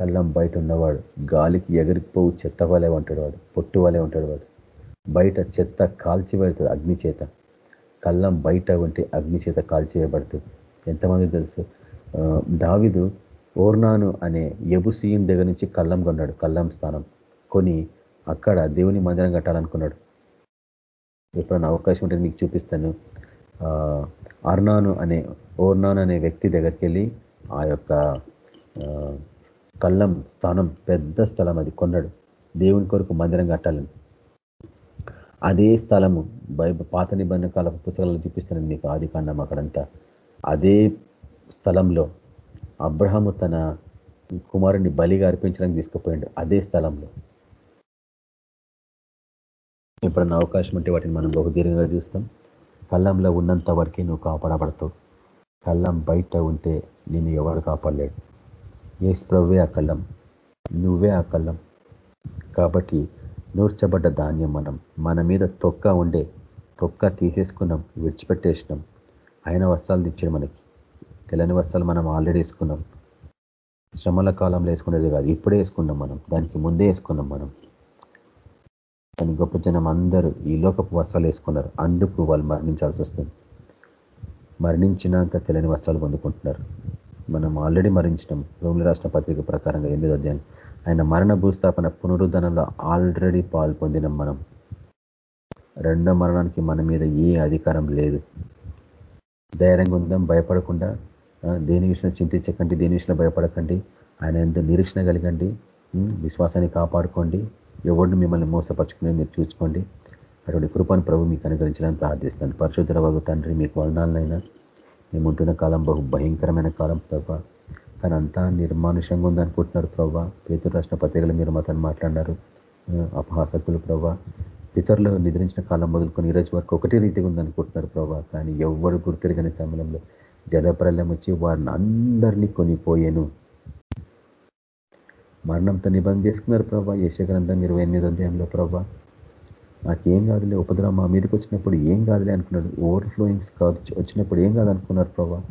కళ్ళం బయట ఉన్నవాడు గాలికి ఎగిరిపోవు చెత్త వలే ఉంటాడు వాడు పొట్టు వలే ఉంటాడు వాడు. బయట చెత్త కాల్చివేడుతుంది అగ్నిచేత. కళ్ళం బయట ఉంటే అగ్నిచేత కాల్చివేయబడుతుంది ఎంతమంది తెలుసు? దావిదు ఓర్నాను అనే ఎబుసీయం దగ్గర నుంచి కళ్ళం కొన్నాడు కళ్ళం స్థానం కొని అక్కడ దేవుని మందిరం కట్టాలనుకున్నాడు. ఎప్పుడన్నా అవకాశం ఉంటే మీకు చూపిస్తాను. అర్నాను అనే ఓర్నాను అనే వ్యక్తి దగ్గరికి వెళ్ళి ఆ యొక్క కళ్ళం స్థానం పెద్ద స్థలం అది కొన్నాడు. దేవుని కొరకు మందిరం కట్టాలని. అదే స్థలము బైబ పాత నిబంధన కాల పుస్తకాలను చూపిస్తాను మీకు ఆది కాండం అక్కడంతా. అదే స్థలంలో అబ్రహము తన కుమారుని బలిగా అర్పించడానికి తీసుకుపోయాడు అదే స్థలంలో. ఎప్పుడన్నా అవకాశం ఉంటే వాటిని మనం బహుదీర్ఘంగా చూస్తాం. కళ్ళంలో ఉన్నంత వరకే నువ్వు కాపాడబడతావు. కళ్ళం బయట ఉంటే నేను ఎవరు కాపాడలేడు. ఏసు ప్రభువే ఆ కళ్ళం. నువ్వే ఆ కళ్ళం. కాబట్టి నూర్చబడ్డ ధాన్యం మనం. మన మీద తొక్క ఉండే తొక్క తీసేసుకున్నాం విడిచిపెట్టేసినాం. ఆయన వస్త్రాలు తెచ్చాడు మనకి. తెల్లని వస్త్రాలు మనం ఆల్రెడీ వేసుకున్నాం. శ్రమల కాలంలో వేసుకునేది కాదు ఇప్పుడే వేసుకున్నాం మనం. దానికి ముందే వేసుకున్నాం మనం. కానీ గొప్ప జనం అందరూ ఈ లోకపు వస్త్రాలు వేసుకున్నారు. అందుకు వాళ్ళు మరణించాల్సి వస్తుంది. మరణించినాక తెలియని వస్త్రాలు పొందుకుంటున్నారు. మనం ఆల్రెడీ మరణించినాం. రోమిల రాష్ట్ర పత్రిక ప్రకారంగా ఎనిమిది అధ్యాయం. ఆయన మరణ భూస్థాపన పునరుద్ధరణలో ఆల్రెడీ పాలు పొందినాం మనం. రెండో మరణానికి మన మీద ఏ అధికారం లేదు. ధైర్యంగా ఉందాం భయపడకుండా దేని విషయంలో చింతించకండి దేని విషయంలో భయపడకండి ఆయన ఎంత నిరీక్షణ కలిగండి విశ్వాసాన్ని కాపాడుకోండి ఎవరిని మిమ్మల్ని మోసపరుచుకునే మీరు చూసుకోండి. అటువంటి కృపను ప్రభు మీకు అనుగ్రహించాలని ప్రార్థిస్తాను పరిశుద్ధ వగు తండ్రి మీకు వలనాలనైనా మేము ఉంటున్న కాలం బహు భయంకరమైన కాలం ప్రభా. కానీ అంతా నిర్మానుషంగా ఉందనుకుంటున్నారు ప్రభా. పేతురు రాసిన పత్రికలు మీరు మాతో మాట్లాడినారు. అపహాసకులు ప్రభా. ఇతరులు నిద్రించిన కాలం మొదలుకొని ఈరోజు వరకు ఒకటే రీతిగా ఉందనుకుంటున్నారు ప్రభా. కానీ ఎవ్వరు గుర్తిరగని సమయంలో జలప్రల్యం వచ్చి వారిని అందరినీ కొనిపోయాను. మరణంతో నిబంధన చేసుకున్నారు ప్రభా. యశగ్రంథం ఇరవై ఎనిమిది అధ్యాయంలో ప్రభా. నాకేం కాదులే ఉపద్రవం మా మీదకి వచ్చినప్పుడు ఏం కాదులే అనుకున్నాడు. ఓవర్ఫ్లోయింగ్స్ కాదు వచ్చినప్పుడు ఏం కాదు అనుకున్నారు ప్రభా.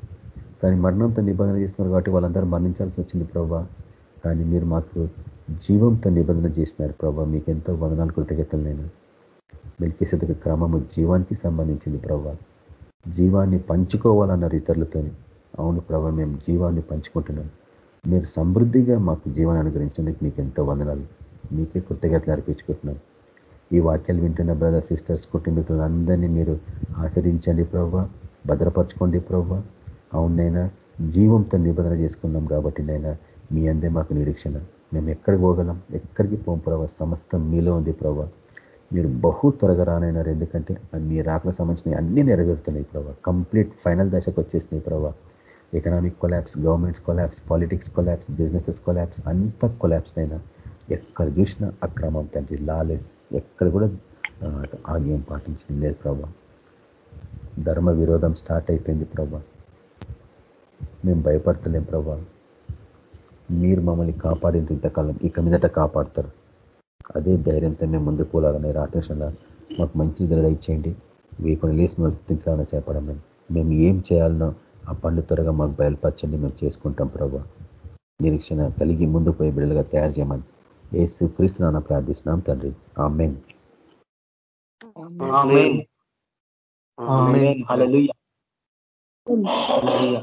కానీ మరణంతో నిబంధన చేస్తున్నారు కాబట్టి వాళ్ళందరూ మరణించాల్సి వచ్చింది ప్రభా. కానీ మీరు మాకు జీవంతో నిబంధన చేసినారు ప్రభావ మీకు ఎంతో వదనాలు కృతజ్ఞతలు నేను. మెల్కిసెదకు క్రమము జీవానికి సంబంధించింది ప్రభావ జీవాన్ని పంచుకోవాలన్నారు ఇతరులతో అవును ప్రభ మేము జీవాన్ని పంచుకుంటున్నాం. మీరు సమృద్ధిగా మాకు జీవాన్ని అనుగ్రహించినందుకు మీకు ఎంతో వందనాలు. మీకే కృతజ్ఞతలు అర్పించుకుంటున్నాం. ఈ వాక్యాలు వింటున్న బ్రదర్ సిస్టర్స్ కుటుంబీకులు అందరినీ మీరు ఆచరించండి ప్రవ్వ భద్రపరచుకోండి ప్రవ్వ అవునైనా జీవంతో నిబంధన చేసుకున్నాం కాబట్టి నైనా మీ అందే మాకు నిరీక్షణ. మేము ఎక్కడికి పోగలం? ఎక్కడికి పోం ప్రభావ సమస్తం మీలో ఉంది ప్రభావ మీరు బహు త్వరగా రానైనారు. ఎందుకంటే మీ రాకల సంబంధించిన అన్ని నెరవేరుతున్నాయి ప్రభావ కంప్లీట్ ఫైనల్ దశకు వచ్చేసినాయి ప్రభావ economic collapse governments collapse politics collapse businesses collapse అంత కొలాబ్స్ అయినా ఎక్కడ చూసినా అక్రమం తండ్రి లాలెస్ ఎక్కడ కూడా ఆగ్యం పాటించింది లేదు ప్రభా. ధర్మ విరోధం స్టార్ట్ అయిపోయింది ప్రభా. మేము భయపడతలేం ప్రభా. మీరు మమ్మల్ని కాపాడింది ఇంతకాలం ఇక మీదట కాపాడతారు. అదే ధైర్యంతో మేము ముందు పోలాలనే రాకేషన్లో మాకు మంచి నిద్ర ఇచ్చేయండి. వీకొని లేసి మేము స్థితిలో సేపడమని మేము ఏం చేయాలనో ఆ పండు త్వరగా మాకు బయలుపరచండి మేము చేసుకుంటాం ప్రభా. నిరీక్షణ కలిగి ముందు పోయి బిడ్డలుగా తయారు చేయమని ఏసు క్రీస్తునాన్న ప్రార్థిస్తున్నాం తండ్రి. ఆమెన్. ఆమెన్. హల్లెలూయా. హల్లెలూయా.